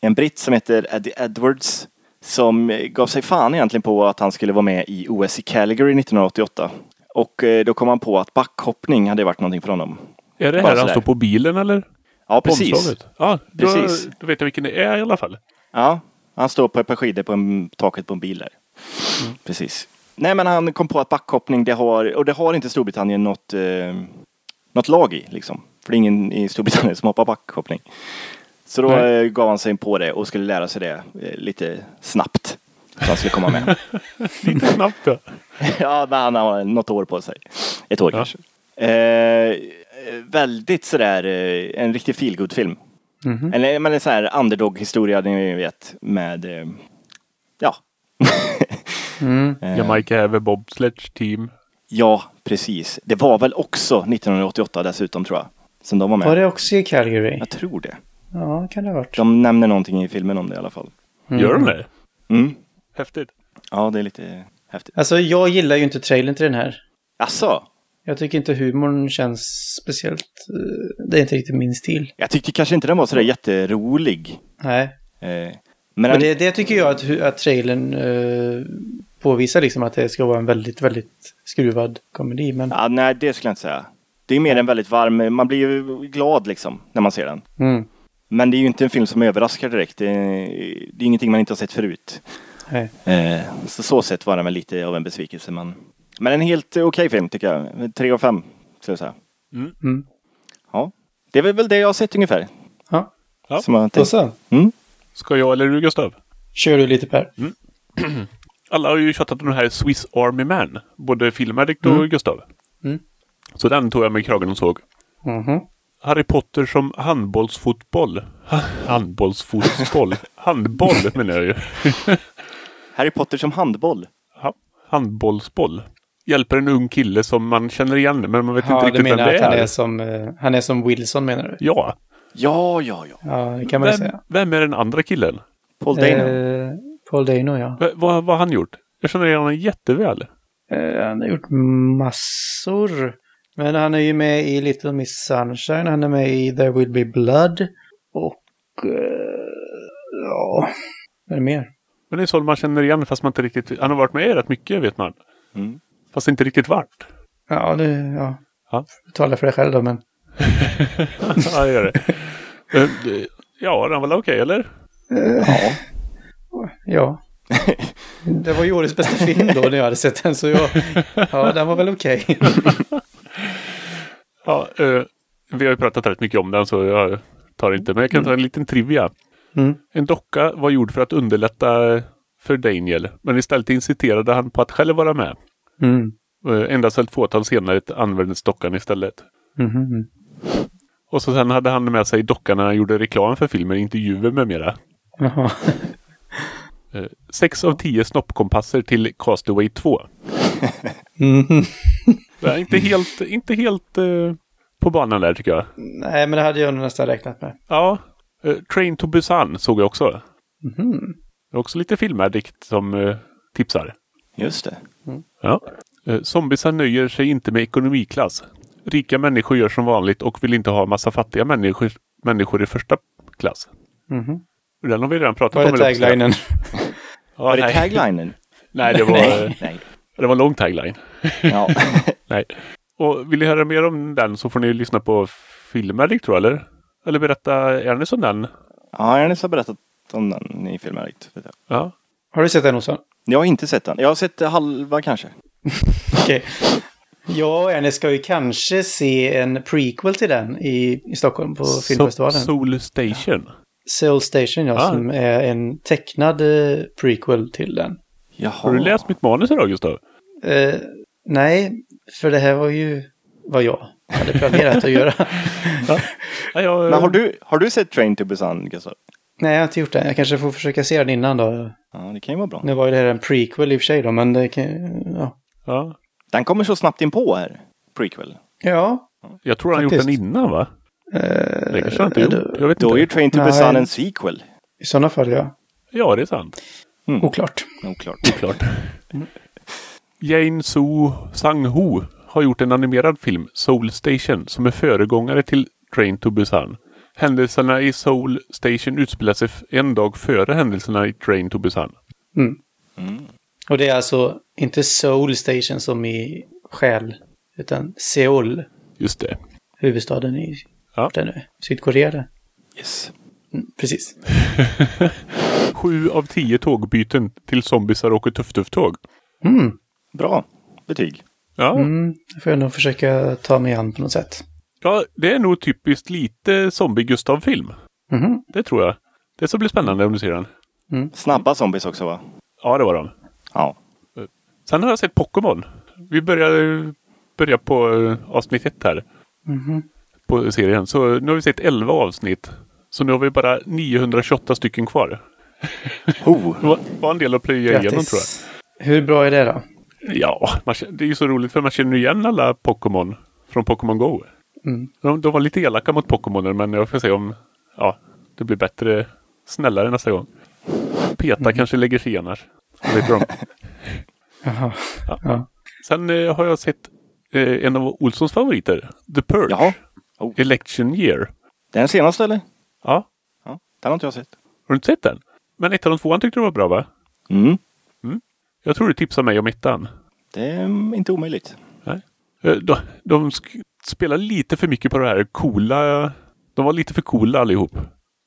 en britt som heter Eddie Edwards. Som gav sig fan egentligen på att han skulle vara med i OS i Calgary 1988. Och eh, då kom han på att backhoppning hade varit någonting för honom. Är det Bara här han står på bilen eller? Ja, precis. omslaget? Ja, då, Precis. då vet jag vilken det är i alla fall. Ja, han står på ett par skidor på en, taket på en bil där. Precis. Nej, men han kom på att backhoppning, det har, och det har inte Storbritannien något, eh, något lag i liksom. För det är ingen i Storbritannien som hoppar backhoppning. Så då Nej. eh, gav han sig in på det och skulle lära sig det eh, lite snabbt. Så han skulle komma med. *laughs* Lite snabbt ja. *laughs* ja, men han har något år på sig. Ett år Ja. kanske. Eh, väldigt sådär, eh, en riktig feelgood-film. Mhm. Eller men en sån här underdog-historia, ni vet, med, eh, ja. *laughs* Mm. Eh, Jamaica have a bobsledge team. Ja, precis. Det var väl också 1988 dessutom tror jag. Som de var med. Var det också i Calgary? Jag tror det. Ja, kan det ha varit. De nämner någonting i filmen om det i alla fall. Gör de det? Mm. Häftigt. Ja, det är lite häftigt. Alltså, jag gillar ju inte trailern till den här. Asså? Jag tycker inte humorn känns speciellt... eh, Det är inte riktigt min stil. Jag tyckte kanske inte den var sådär jätterolig. Nej. Eh, men Men den, det, det tycker jag att, att trailern eh, påvisar liksom att det ska vara en väldigt, väldigt skruvad komedi. Men... ja, nej, det skulle jag inte säga. Det är mer en väldigt varm, man blir ju glad liksom när man ser den. Mm. Men det är ju inte en film som överraskar direkt. Det är, det är ingenting man inte har sett förut. Nej. Eh, så så sett var den väl lite av en besvikelse. Men, men en helt okej film tycker jag. Tre av fem, skulle jag säga. Mm. Ja. Det är väl det jag har sett ungefär. Ja, Ja. Som jag så. Mm. Ska jag eller du Gustav? Kör du lite Per. *clears throat* Alla har ju tjatat om den här Swiss Army Man. Både Film-Addict och Mm. Gustav. Mm. Så den tog jag med kragen och såg. Mhm. Harry Potter som handbollsfotboll. Ha, handbollsfotboll. *laughs* Handboll menar jag ju. Harry Potter som handboll. Ha, handbollsboll. Hjälper en ung kille som man känner igen men man vet Ja, inte riktigt vem det att han är. är, som, eh, han är som Wilson menar du? Ja. Ja, ja, ja. Ja, det kan man Vem, säga. vem är den andra killen? Paul Dano. Eh, Paul Dano, ja. V- vad har han gjort? Jag känner igen honom jätteväl. Eh, han har gjort massor. Men han är ju med i Little Miss Sunshine, han är med i There Will Be Blood. Och... Eh, ja... Vad är det mer? Men det är så man känner igen fast man inte riktigt... Han har varit med i rätt mycket vet man. Mm. Fast inte riktigt vart. Ja, det... Ja. Ja. Talar för dig själv då, men... *laughs* ja, gör det. Eh, Ja, den var väl okej eller? Ja. Ja. *laughs* Det var ju årets bästa film då när jag hade sett den, så jag... *laughs* Ja, den var väl okej. Ja, eh, vi har ju pratat rätt mycket om den så jag tar inte. Men jag kan ta en liten trivia. Mm. En docka var gjord för att underlätta för Daniel. Men istället inciterade han på att själv vara med. Mm. Eh, Endast ett fåtal senare användes dockan istället. Mhm. Och så sen hade han med sig dockan när han gjorde reklam för filmer, intervjuer med mera. Jaha. Eh, Sex av tio snoppkompasser till Castaway 2. Det är inte helt, inte helt eh, på banan där tycker jag. Nej, men det hade jag nog nästan räknat med. Ja, eh, Train to Busan såg jag också. Mhm. Det är också lite filmaddikt som eh, tipsar. Just det. Ja. Eh, Zombiesar nöjer sig inte med ekonomiklass. Rika människor gör som vanligt och vill inte ha massa fattiga människor, människor i första klass. Mhm. Den har vi redan pratat Vad om. att säga. taglinen? Ja, Var det nej. taglinen? nej, det var, nej. nej. det var en lång tagline. Ja. *laughs* Nej. Och vill ni höra mer om den så får ni lyssna på Filmaddikt tror jag, eller? Eller berätta, är ni som den? ja, Ernest har berättat om den i jag. Ja. Har du sett den också? Jag har inte sett den. Jag har sett halva kanske. *laughs* Okej. Jag och Ernest ska ju kanske se en prequel till den i, i Stockholm på filmfestivalen. So- Soul Station. Soul Station, ja, Ah. som är en tecknad eh, prequel till den. Jaha. Har du läst mitt manus idag Gustav? Eh, nej, för det här var ju vad jag hade planerat att göra. *laughs* Ja, jag, Men har du, har du sett Train to Busan, Gustav? Nej, jag har inte gjort det. Jag kanske får försöka se den innan då. Ja, det kan ju vara bra. Nu var ju det här en prequel i och för sig då, men det kan... Ja. Ja. Den kommer så snabbt in på här. Prequel. Ja. Jag tror han har gjort Faktiskt. den innan va? Eh, Det kanske han inte gjort. Jag vet Då är ju inte. Train to Nej. Busan en sequel. I sådana fall, ja. Ja, det är sant. Oklart. Oklart. Klart. Jane Su Sang-Ho har gjort en animerad film, Soul Station, som är föregångare till Train to Busan. Händelserna i Soul Station utspelar sig en dag före händelserna i Train to Busan. Och det är alltså inte Seoul Station som i själ, utan Seoul, Just det. huvudstaden i Ja. där nu, Sydkorea. Där. Yes. Mm, precis. *laughs* Sju av tio tågbyten till zombisar åker tuff-tuff-tåg. Mm. Bra betyg. Ja. Mm, det får jag nog försöka ta mig an på något sätt. ja, det är nog typiskt lite zombie-Gustav-film. Mhm. Det tror jag. Det ska bli spännande om du ser den. Snabba zombies också va? Ja, det var de. Ja. Sen har jag sett Pokémon. Vi börjar, börjar på eh, avsnitt ett här. På serien. Så nu har vi sett 11 avsnitt. Så nu har vi bara 928 stycken kvar. Oh. *laughs* Det var, en del att plöja igenom tror jag. Hur bra är det då? Ja, man, det är ju så roligt för man känner igen alla Pokémon från Pokémon Go. Mm. De, de var lite elaka mot Pokémoner men jag får se om ja, det blir bättre, snällare nästa gång. Peta kanske lägger sig annars. Det vet de. *laughs* Jaha. Ja. Ja. Sen eh, har jag sett eh, en av Olssons favoriter, The Purge. Jaha. Oh. Election Year. Det är den senaste eller? Ja, Ja. Den har inte jag sett. har du inte sett den? Men ettan och tvåan tyckte du var bra va? Mm. Jag tror du tipsade mig om ettan. Det är inte omöjligt. Eh, De, de spelar lite för mycket på det här coola. De var lite för coola allihop.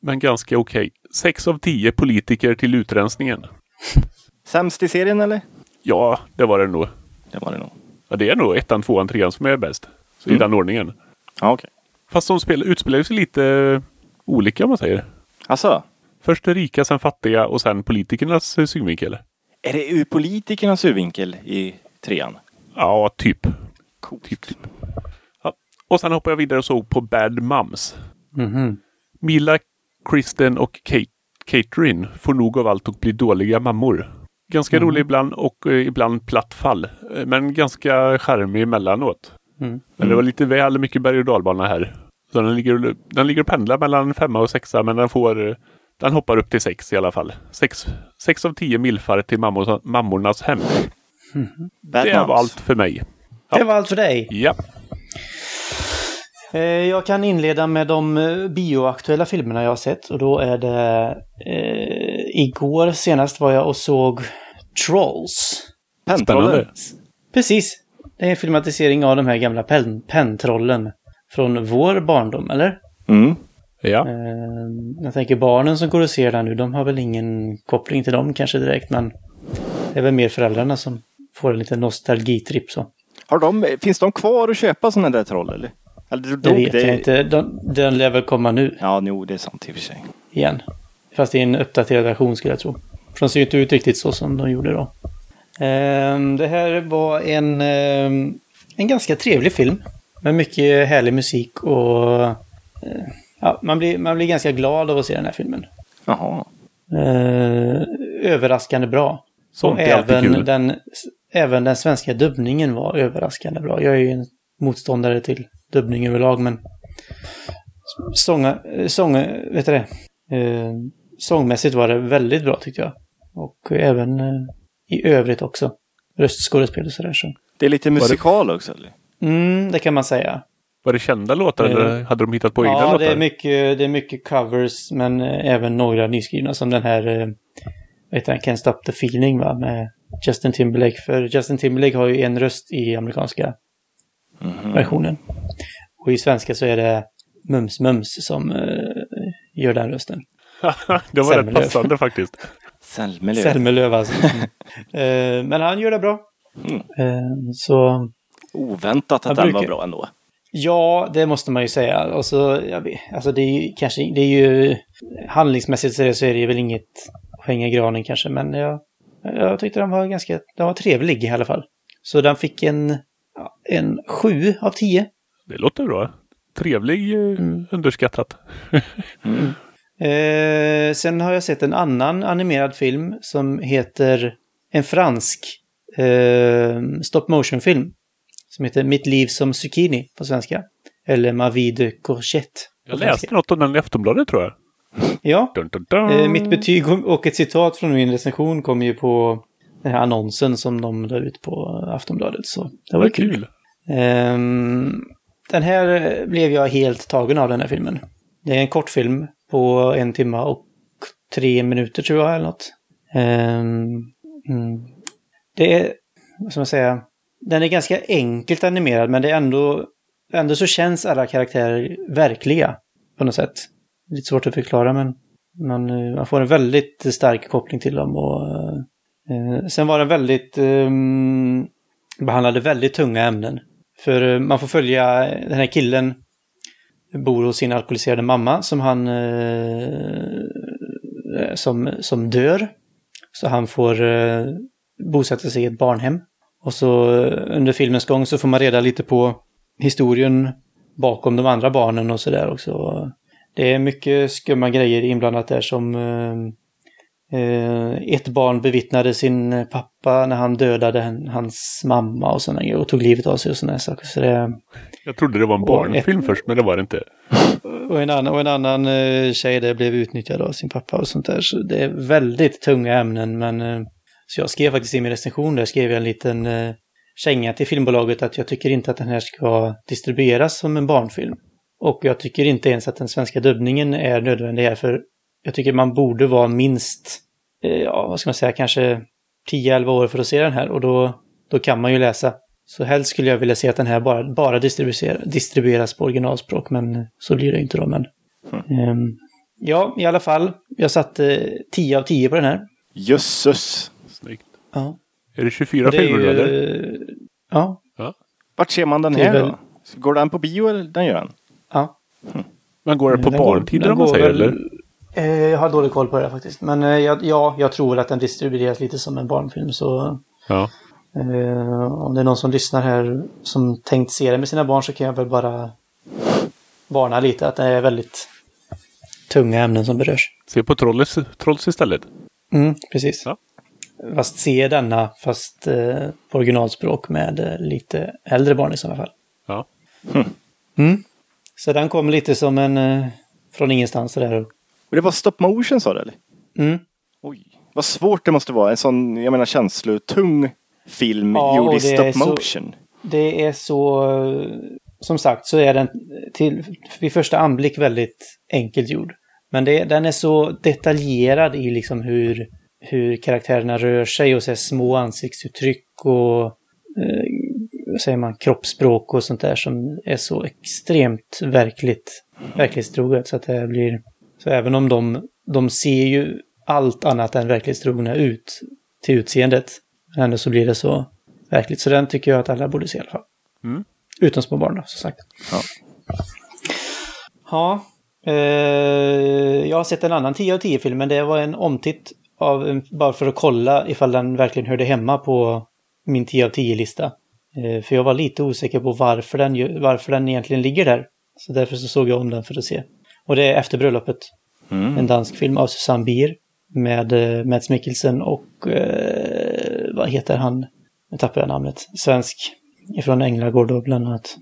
Men ganska okej. Sex av tio politiker till utrensningen. *laughs* Sämst i serien eller? Ja, det var det nog. Det var det nog. Ja, det är nog ettan, tvåan, trean som är bäst. Så I Mm. den ordningen. Ja, okej. Fast de spelar, utspelar sig lite olika om man säger. Alltså, Först rika, sen fattiga och sen politikernas synvinkel. Är det ur politikernas synvinkel i trean? Ja, typ. Coolt. typ, typ. Ja. Och sen hoppar jag vidare och såg på Bad Moms. Mhm. Mila, Kristen och Kate, Catherine får nog av allt och blir dåliga mammor. Ganska rolig ibland och eh, ibland platt fall. Eh, Men ganska charmig emellanåt. Mm. Men det var lite väl mycket berg och dalbana här. Så den ligger, den ligger och pendlar mellan femma och sexa men den får eh, den hoppar upp till sex i alla fall. Sex, sex av tio milfar till mammor, mammornas hem. Bad det Moms. var allt för mig. Det var allt för dig. Ja. Eh, Jag kan inleda med de eh, bioaktuella filmerna jag har sett och då är det eh, igår senast var jag och såg Trolls. Pentrollen. Spännande. Precis. Det är en filmatisering av de här gamla pen- pentrollen. Från vår barndom, eller? Mm. Ja. Eh, jag tänker barnen som går och ser den nu, de har väl ingen koppling till dem kanske direkt, men det är väl mer föräldrarna som får en liten nostalgitripp så. Har de, finns de kvar att köpa sådana där troll eller? Eller Det dog vet jag inte. De, den lär väl komma nu Ja, jo, det är sant i och för sig. igen. Fast i en uppdaterad version skulle jag tro. För de ser ju inte ut riktigt så som de gjorde då. Ehm, det här var en, ehm, en ganska trevlig film. Med mycket härlig musik och... ja, man, blir, man blir ganska glad av att se den här filmen. Jaha. Eh, överraskande bra. Sånt och är även kul. den, även den svenska dubbningen var överraskande bra. Jag är ju en motståndare till dubbning överlag, men sånga, eh, sång, vet du det? Eh, sångmässigt var det väldigt bra tyckte jag. Och även eh, i övrigt också. Röstskådespel och sådär. Så. Det är lite musikal också eller? Mm, det kan man säga. Var det kända låtar Eh, eller hade de hittat på egna Ja, låtar? det är, mycket, det är mycket covers, men eh, även några nyskrivna som den här, eh, vad heter den, Can't Stop the Feeling va, med Justin Timberlake. För Justin Timberlake har ju en röst i amerikanska Mhm. versionen. Och i svenska så är det Mums Mums som eh, gör den rösten. *laughs* det var rätt Semmelöv. passande faktiskt. *laughs* Selmelöv. Selmelöv alltså. *laughs* Eh, men han gör det bra. Mm. Eh, så Oväntat att Jag den brukar- var bra ändå. Ja, det måste man ju säga. Och så, jag vet, alltså det är ju kanske, det är ju handlingsmässigt så är det, väl inget att hänga i granen kanske, men jag, jag tyckte den var ganska, den var trevlig i alla fall. Så den fick en, en sju av tio. Det låter bra. Trevlig, eh, Mm. underskattat. *laughs* Eh, sen har jag sett en annan animerad film som heter en fransk eh, stop motion-film. Som heter Mitt liv som zucchini på svenska. Eller Ma vie de courgette. Jag svenska. läste något om den i Aftonbladet tror jag. Ja, Dun, dun, dun. Eh, mitt betyg och- ett citat från min recension kom ju på den här annonsen som de la ut på Aftonbladet. Så det var Vad kul. kul. Ehm, den här eh, blev jag helt tagen av den här filmen. Det är en kortfilm på en timme och tre minuter tror jag eller något. Ehm, mm. Det är, vad ska man säga, den är ganska enkelt animerad men det är ändå, ändå så känns alla karaktärer verkliga på något sätt. Lite svårt att förklara men man, eh, man får en väldigt stark koppling till dem och eh, sen var den väldigt eh, behandlade väldigt tunga ämnen. För eh, man får följa den här killen bor hos sin alkoholiserade mamma som han eh, som, som dör. Så han får eh, bosätta sig i ett barnhem. Och så eh, under filmens gång så får man reda lite på historien bakom de andra barnen och sådär också. Det är mycket skumma grejer inblandat där som eh, Eh, ett barn bevittnade sin pappa när han dödade hans mamma och sådana grejer och tog livet av sig och sådana saker. Så det, Jag trodde det var en barnfilm först, men det var det inte. *laughs* och en annan, och en annan eh, tjej där blev utnyttjad av sin pappa och sånt där. Så det är väldigt tunga ämnen men så jag skrev faktiskt i min recension där skrev jag en liten eh, känga till filmbolaget att jag tycker inte att den här ska distribueras som en barnfilm. Och jag tycker inte ens att den svenska dubbningen är nödvändig här för jag tycker man borde vara minst, eh, ja vad ska man säga, kanske 10-11 år för att se den här och då, då kan man ju läsa. Så helst skulle jag vilja se att den här bara, bara distribueras, på originalspråk, men så blir det inte då. Men, Ehm, ja, i alla fall, jag satte 10 av 10 på den här. Jösses. Ja. Är det 24 Och det är filmer ju- eller? Ja, Vart ser man den här väl- då? Går den på bio eller den gör den? ja. Men går det på Den går- barntider om man säger väl- eller? Eh, jag har dålig koll på det faktiskt. Men eh, jag, ja, jag tror att den distribueras lite som en barnfilm. Så Ja. eh, om det är någon som lyssnar här som tänkt se det med sina barn så kan jag väl bara varna lite att det är väldigt tunga ämnen som berörs. Se på Trolls, Trolls istället. Mm, precis. Ja. Fast se denna fast eh, på originalspråk med eh, lite äldre barn i sådana fall. Ja. Mm. Så den kom lite som en eh, från ingenstans sådär. Och det var stop motion sa du eller? Mm. Oj. Vad svårt det måste vara. En sån, jag menar känslotung film Ja, gjord i stop är så- motion. Det är så, eh, som sagt så är den till vid första anblick väldigt enkelt gjord. Men det, den är så detaljerad i liksom hur, hur karaktärerna rör sig och så här små ansiktsuttryck och eh, säger man, kroppsspråk och sånt där som är så extremt verkligt, verklighetstroget. Så att det blir... Så även om de, de ser ju allt annat än verklighetstrogna ut till utseendet, men ändå så blir det så verkligt. Så den tycker jag att alla borde se i alla fall. Mm. Utom små barn då, som sagt. Ja. Ja, eh, jag har sett en annan 10 av 10-film, men det var en omtitt av, bara för att kolla ifall den verkligen hörde hemma på min 10 av 10-lista. Eh, för jag var lite osäker på varför den, varför den egentligen ligger där. Så därför så såg jag om den för att se. Och det är Efter bröllopet, Mm. en dansk film av Susanne Bier med eh, Mads Mikkelsen och eh, vad heter han? Nu tappar jag namnet. Svensk ifrån Änglagård och bland annat.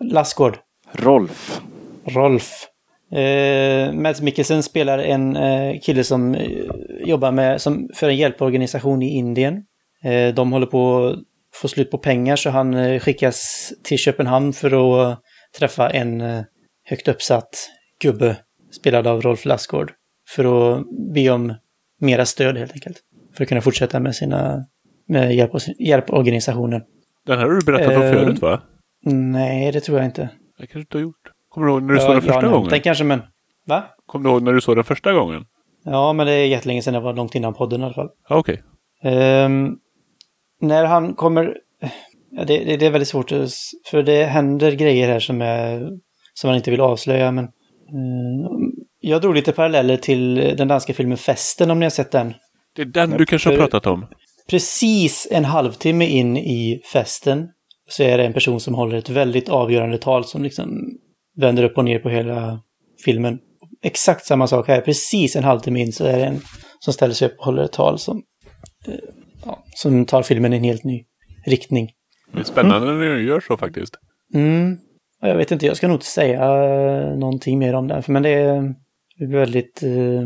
Lassgård. Rolf. Rolf. Eh, Mads Mikkelsen spelar en eh, kille som eh, jobbar med, som, för en hjälporganisation i Indien. Eh, de håller på att få slut på pengar så han eh, skickas till Köpenhamn för att träffa en eh, högt uppsatt gubbe spelad av Rolf Lassgård. För att be om mera stöd helt enkelt. För att kunna fortsätta med sina med hjälp, hjälporganisationen. Den här har du berättat om Eh, förut va? Nej, det tror jag inte. Det kanske du inte har gjort. Kommer du ihåg när du Jag- såg den jag första nämnt gången? Den kanske, men... Va? Kommer du ihåg när du såg den första gången? Ja, men det är jättelänge sedan. Det var långt innan podden i alla fall. Ja, okej. Ehm, när han kommer... Ja, det, det, det är väldigt svårt, för det händer grejer här som, är, som man inte vill avslöja. Men, ehm, jag drog lite paralleller till den danska filmen Festen, om ni har sett den. Det är den du kanske har pratat om. Precis en halvtimme in i festen så är det en person som håller ett väldigt avgörande tal som liksom vänder upp och ner på hela filmen. Exakt samma sak här. Precis en halvtimme in så är det en som ställer sig upp och håller ett tal som, eh, ja, som tar filmen i en helt ny riktning. Det är spännande när du gör så faktiskt. Mm. Jag vet inte, jag ska nog inte säga eh, någonting mer om den, men det är är väldigt... Eh,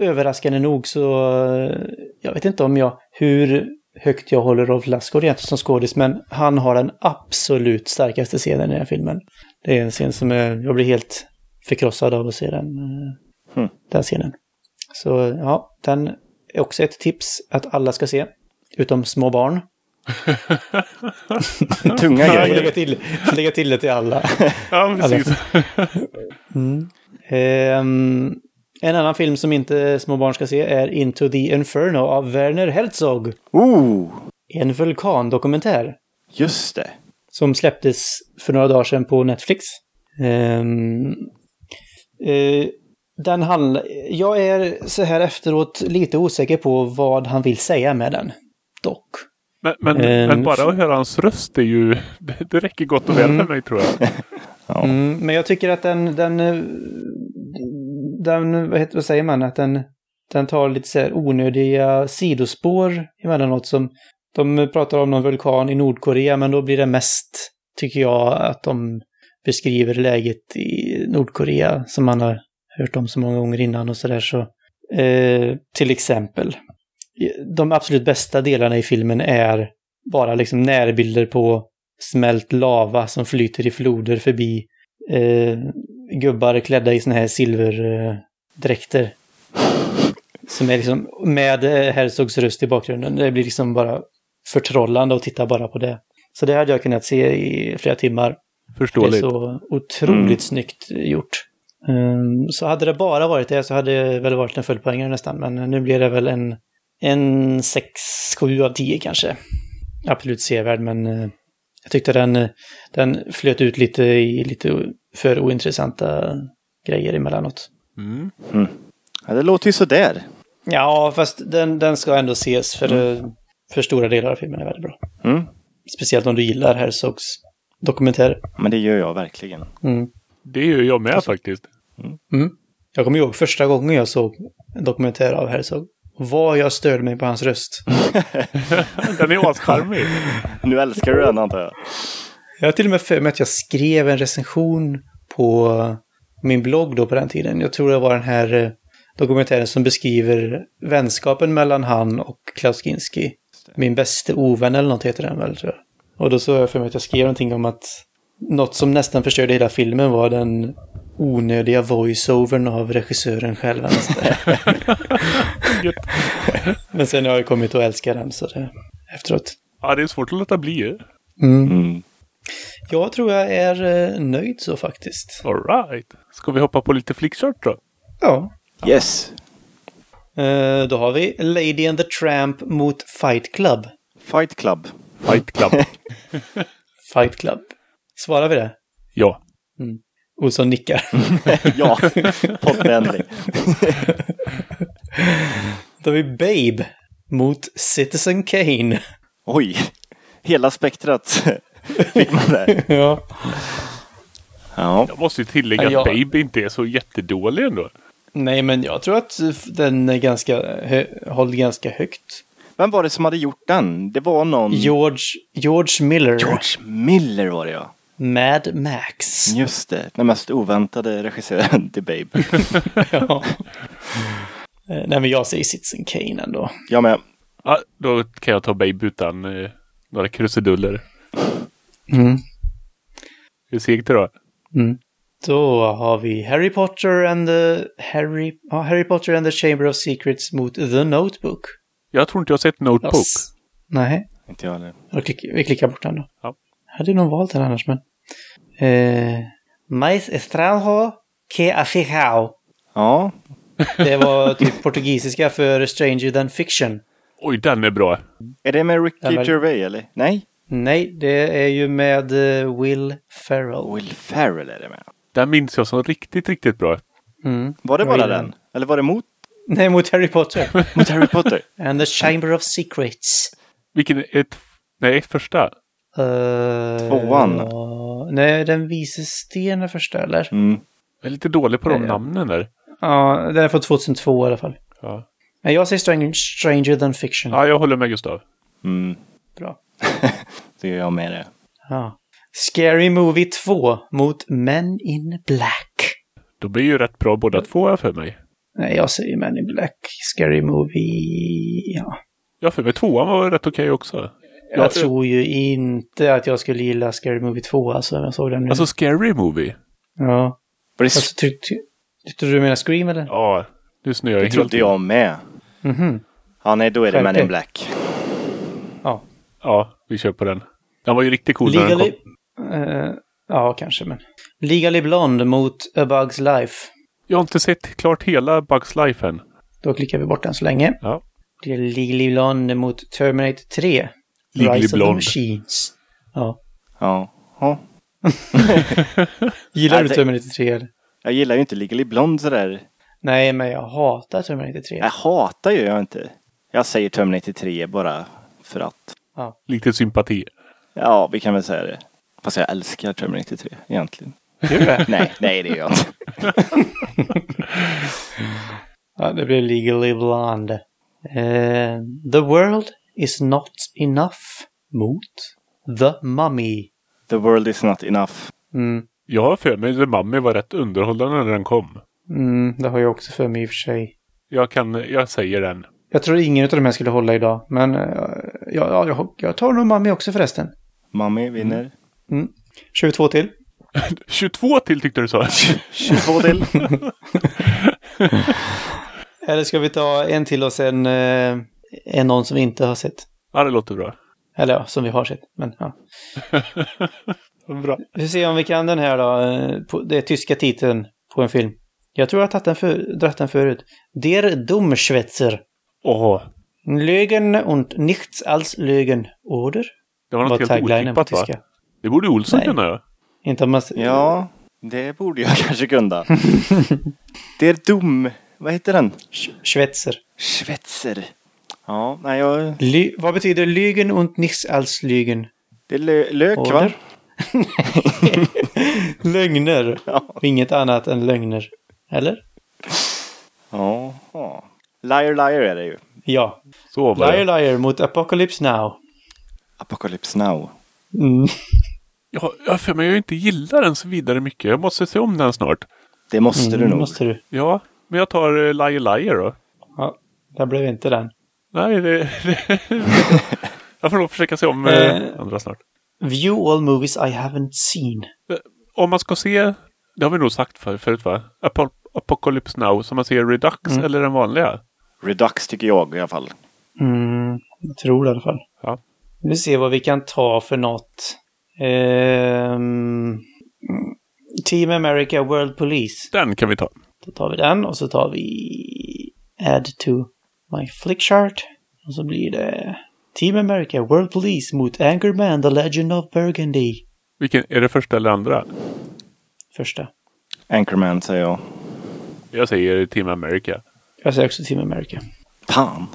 överraskande nog så... eh, Jag vet inte om jag... Hur högt jag håller Rolf Lassgård egentligen som skådis, men han har den absolut starkaste scenen i den här filmen. Det är en scen som är... Jag blir helt förkrossad av att se den, Hmm. den scenen. Så ja, den är också ett tips att alla ska se. Utom små barn. *laughs* Tunga Jag får lägga grejer. till, lägga till det till alla. *laughs* Ja, precis. *laughs* Ehm, en annan film som inte små barn ska se är Into the Inferno av Werner Herzog. Oh, En vulkandokumentär just det. Som släpptes för några dagar sedan på Netflix. Ehm, eh, den handlar... Jag är så här efteråt lite osäker på vad han vill säga med den. Dock. Men, men, Ehm, men bara att höra hans röst är ju... Det, *laughs* det räcker gott och väl Mm. för mig tror jag. *laughs* Ja. Mm, men jag tycker att den, den, eh, den vad, heter, vad säger man, att den, den tar lite så här onödiga sidospår emellanåt som de pratar om någon vulkan i Nordkorea, men då blir det mest, tycker jag, att de beskriver läget i Nordkorea som man har hört om så många gånger innan och sådär så. Eh, till exempel, de absolut bästa delarna i filmen är bara liksom närbilder på smält lava som flyter i floder förbi eh, gubbar klädda i såna här silverdräkter. Eh, som är liksom med Herzogs röst i bakgrunden. Det blir liksom bara förtrollande att titta bara på det. Så det hade jag kunnat se i flera timmar. Det är Förståeligt. så otroligt snyggt gjort. Um, så hade det bara varit det så hade det väl varit en fullpoängare nästan. Men nu blir det väl en, en 6, 7 av 10 kanske. Absolut sevärd, men eh, jag tyckte den, den flöt ut lite i lite för ointressanta grejer emellanåt. Mm. Ja, det låter ju sådär. Ja, fast den, den ska ändå ses för, eh, för stora delar av filmen är väldigt bra. Mm. Speciellt om du gillar Herzogs dokumentärer. Men det gör jag verkligen. Mm. Det gör jag med faktiskt. Mm. Jag kommer ihåg första gången jag såg en dokumentär av Herzog. Vad jag störde mig på hans röst. *laughs* Den är ascharmig. *laughs* Nu älskar du den antar jag. Jag har till och med för mig att jag skrev en recension på min blogg då på den tiden. Jag tror det var den här eh, dokumentären som beskriver vänskapen mellan han och Klaus Kinski. Min bäste ovän eller något heter den väl tror jag. Och då såg jag för mig att jag skrev någonting om att något som nästan förstörde hela filmen var den onödiga voiceovern av regissören själv. Men sen har jag kommit att älska den så det, efteråt. Ja, det är svårt att låta bli. Mm. Jag tror jag är eh, nöjd så faktiskt. All right. Ska vi hoppa på lite flickchart då? Ja. Yes. Eh, då har vi Lady and the Tramp mot Fight Club. Fight Club. Fight Club. *laughs* Fight Club. Svarar vi det? ja. Olsson nickar. *laughs* ja, poständring. Då har vi Babe mot Citizen Kane. Oj, hela spektrat fick man där. ja. *laughs* Ja, Jag måste ju tillägga Ja, att jag- Babe inte är så jättedålig ändå. Nej, men jag tror att den är ganska, hö- håller ganska högt. vem var det som hade gjort den? Det var någon... George, George Miller. George Miller var det ja. Mad Max. Just det, den mest oväntade regissören till Babe. *laughs* ja. Eh, Nej, men jag säger Citizen Kane ändå. Jag med. Ja, då kan jag ta Babe utan eh, några krusiduller. Mm. Hur segt det då? Mm. Då har vi Harry Potter and the Harry, ja, Harry Potter and the Chamber of Secrets mot The Notebook. Jag tror inte jag har sett Notebook. Yes. Nej, Inte jag heller. vi klickar bort den då. Ja. Hade nog valt den annars, men... Eh, Mais Estralho que afichao. Ja, Det var typ portugisiska för Stranger than Fiction. Oj, den är bra. är det med Ricky var- Gervais eller? Nej? Nej, det är ju med eh, Will Ferrell. Will Ferrell är det med. Den minns jag som riktigt, riktigt bra. Mm. Var det bara den? Eller var det mot, Nej, mot Harry Potter. *laughs* mot Harry Potter? and the Chamber of Secrets. Vilken är ett... Nej, första. Uh, Tvåan. ja, nej, den vise sten är första, eller? Mm. Jag är lite dålig på de ja. namnen där. Ja, den är från 2002 i alla fall. Ja. Men jag säger Stranger, Stranger than Fiction. ja, jag håller med Gustav. Mm. Bra. *laughs* Det gör jag med det. Ja. Scary Movie 2 mot Men in Black. Då blir ju rätt bra båda två jag för mig. Nej, jag säger Men in Black. Scary Movie... Ja. Ja, för mig tvåan var rätt okej också. Jag Ja, tror ju inte att jag skulle gilla Scary Movie 2, alltså. Jag såg den nu. Alltså Scary Movie. ja. Var det, Alltså, ty, ty, tyckte du du menar Scream, eller? Ja, nu snöar jag det trodde jag med. Mhm. Ja, nej, då är det Men in. Black. Ja. Ja, vi kör på den. Den var ju riktigt cool när den Legally... kom. Eh, ja, kanske, men... Legally Blonde mot A Bug's Life. Jag har inte sett klart hela Bugs Life än. Då klickar vi bort den så länge. Ja. Det är Legally Blonde mot Terminator 3. Legally Rise of the Blonde. Machines. Ja. Ja. ja. *laughs* Gillar Nej, du Terminator 3 eller? Jag gillar ju inte Legally Blonde sådär. Nej, men jag hatar Terminator 3. Jag hatar ju jag inte. Jag säger Terminator 3 bara för att. Lite sympati. Ja, vi kan väl säga det. Fast jag älskar Terminator 3 egentligen. Gör du det? *laughs* Nej, nej det gör jag inte. *laughs* Ja, det blir Legally Blonde. Eh, the World is not enough mot The Mummy. The world is not enough. Mm. Jag har för mig att The Mummy var rätt underhållande när den kom. Mm, det har jag också för mig i och för sig. Jag kan, jag säger den. Jag tror ingen av de här skulle hålla idag, men eh, ja, ja, jag, jag tar nog Mummy också förresten. Mummy vinner. Kör vi två till? *laughs* 22 till tyckte du sa. *laughs* 22 till. *laughs* Eller ska vi ta en till och sen eh, en någon som vi inte har sett? ja, det låter bra. Eller ja, som vi har sett. Men ja. Bra. Vi får se om vi kan den här då. eh, det är tyska titeln på en film. Jag tror jag har den för, dratt den förut. Der Dummschwätzer. Åh, Lügen und nichts als Lügen. Oder? det var något Var helt otippat va? Det borde Olsson Nej. kunna göra. Inte om man... Ja, det borde jag *laughs* kanske kunna. *laughs* Det är dum. Vad heter den? Sch- Schwätzer. Schwätzer. Ja, nej jag... Ly, vad betyder Lügen und nichts als Lügen? Det är lö lök va? *laughs* Lögner. Ja. Inget annat än lögner. Eller? Ja. ja. Liar liar är det ju. Ja. Liar. Liar mot Apocalypse Now. Apocalypse now. Mm. Jag, jag för mig jag inte gillar den så vidare mycket. Jag måste se om den snart. Det måste du Mm, nog. Måste du. Ja, men jag tar uh, Liar Liar då. Ja, det blev inte den. Nej, det... *laughs* jag får nog försöka se om Eh. eh, andra snart. View all movies I haven't seen. Om man ska se Det har vi nog sagt för, förut va? Apo Apocalypse Now, som man ser Redux Mm. eller den vanliga? Redux tycker jag i alla fall. Mm, jag tror det i alla fall. Ja. Vi ser vad vi kan ta för något. Ehm, Team America World Police. Den kan vi ta. Då tar vi den och så tar vi Add to my flickchart. Och så blir det Team America World Police mot Anchorman The Legend of Burgundy. Vilken, är det första eller andra? Första. Anchorman säger jag. Jag säger Team America. Jag säger också Team America. Fan.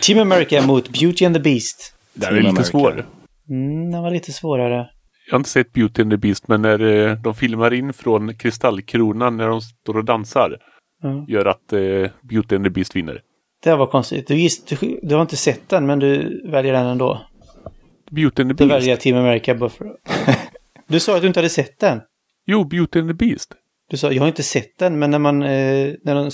Team America mot Beauty and the Beast. Den är Team lite America. svår. Mm, den var lite svårare. Jag har inte sett Beauty and the Beast, men när eh, de filmar in från Kristallkronan när de står och dansar Mm. gör att eh, Beauty and the Beast vinner. Det var konstigt. Du, du, du har inte sett den, men du väljer den ändå. Beauty and the Då Beast? väljer jag Team America bara för *laughs* Du sa att du inte hade sett den. Jo, Beauty and the Beast. Du sa, jag har inte sett den, men när man eh, när de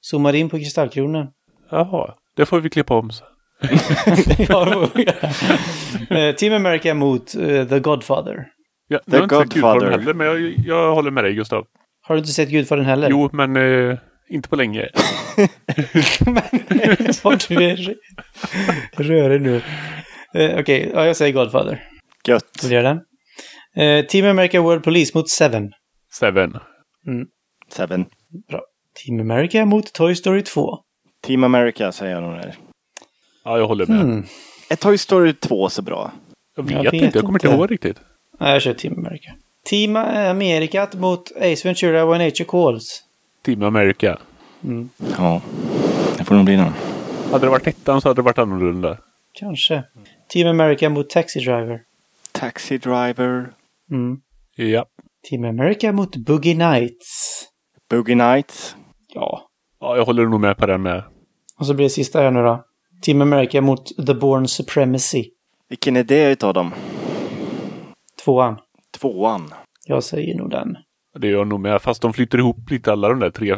zoomar in på kristallkronan. Jaha, det får vi klippa om. sen. Eh, *laughs* Team America mot eh, The Godfather. Ja, The jag har inte sett Gudfadern Godfather. heller, men jag, jag håller med dig Gustav. Har du inte sett Gudfadern heller? Jo, men eh, inte på länge. *laughs* Vart du är rö- rörig nu. Eh, Okej, ja, jag säger Godfather. Gött. Vill du göra den? Eh, Team America World Police mot Seven. Seven. Seven. Team America mot Toy Story 2. Team America säger jag nog där. Ja, jag håller med. Mm. Är Toy Story 2 så bra? Jag vet, Jag vet inte, jag kommer inte ihåg riktigt. Nej, jag kör Team America. Team America mot Ace Ventura When Nature Calls. Team America. Ja. Det får nog bli den. Hade det varit ettan så hade det varit annorlunda. Kanske. Team America mot Taxi Driver. Taxi Driver. Mm. Ja. Team America mot Boogie Nights. Boogie Nights. Ja. ja, jag håller nog med på den med. Och så blir det sista här nu då. Team America mot The Born Supremacy. Vilken är det utav dem? Tvåan. Tvåan. Jag säger nog den. Det gör nog med. Fast de flyter ihop lite alla de där tre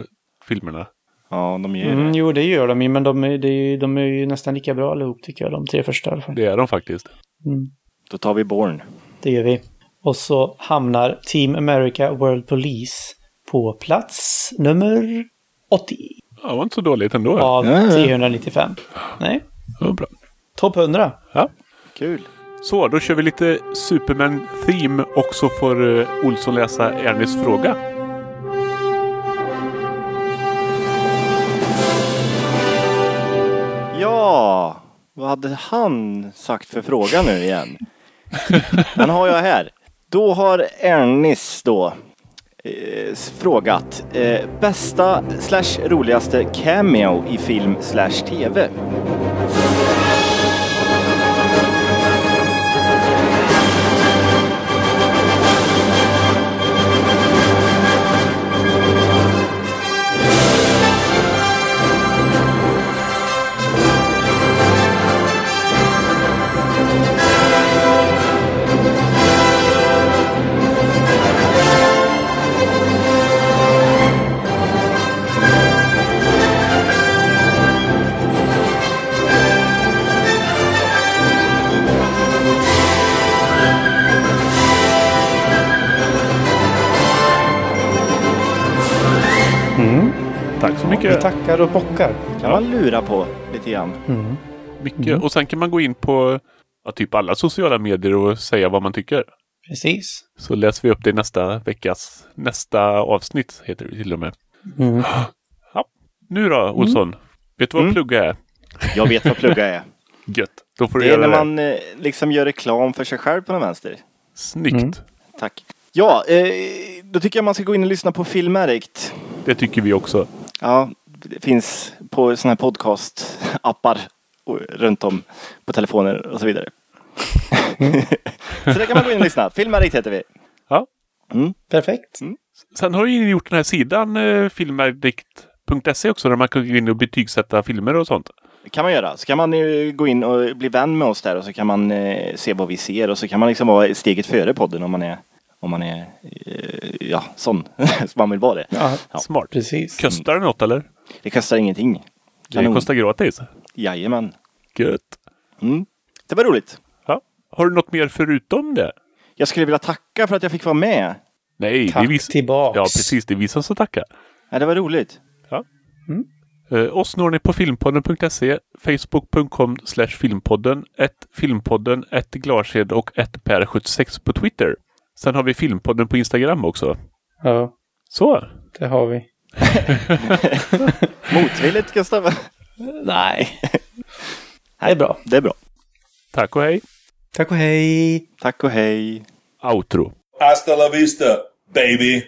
filmerna. Ja, de ger Mm, det. jo, det gör de ju, men de är, det är, ju- de är ju nästan lika bra allihop tycker jag. De tre första i alla fall. Det är de faktiskt. Mm. Då tar vi Born. Det gör vi. Och så hamnar Team America World Police på plats nummer 80 Ja, det var inte så dåligt ändå. av Ja, ja. 395. Nej, Ja, bra. topp 100. Ja. Kul. Så, då kör vi lite Superman-theme och så får eh, Olsson läsa Ernys fråga. Ja, vad hade han sagt för fråga nu igen? *laughs* Den har jag här. Då har Ernis då eh, frågat eh, bästa slash roligaste cameo i film slash tv. Tack så Vi mycket. tackar och bockar. kan man lura på lite grann. mycket. Och sen kan man gå in på ja, typ alla sociala medier och säga vad man tycker. Precis. Så läser vi upp det nästa veckas nästa avsnitt, heter det till och med. Mm. *gasps* Ja. Nu då, Olsson. Vet du vad Mm. plugga är? Jag vet vad plugga är. *laughs* Gött. Då får du Det är göra när det. man eh, liksom gör reklam för sig själv på den vänster. Snyggt. Mm. Tack. Ja, eh, då tycker jag man ska gå in och lyssna på Filmärkt. Det tycker vi också. Ja, det finns på sådana här podcast-appar runt om på telefoner och så vidare. *laughs* så där kan man gå in och lyssna. Filmärkt heter vi. Ja. Perfekt. Sen har ju ni gjort den här sidan eh, filmadikt.se också där man kan gå in och betygsätta filmer och sånt. Det kan man göra. Så kan man eh, gå in och bli vän med oss där och så kan man eh, se vad vi ser och så kan man liksom vara steget före podden om man är, om man är eh, ja, sån *laughs* som man vill vara det. Ja, Ja. Smart. precis. Kostar det något eller? Det kostar ingenting. Det Kanon. kostar gratis. Jajamän. Gött. Mm. Det var roligt. Ja. Har du något mer förutom det? Jag skulle vilja tacka för att jag fick vara med. Nej, det är Tack vi... tillbaks. Ja, precis. Det är vi som ska tacka. Ja, det var roligt. Eh, oss når ni på filmpodden.se, facebook.com slash filmpodden, ett filmpodden, ett glarsed och ett per76 på Twitter. Sen har vi filmpodden på Instagram också. Ja, Så, det har vi. *laughs* Motvilligt Gustav. Nej. Det är bra. Det är bra. tack och hej. Tack och hej. Tack och hej. Outro. Hasta la vista, baby.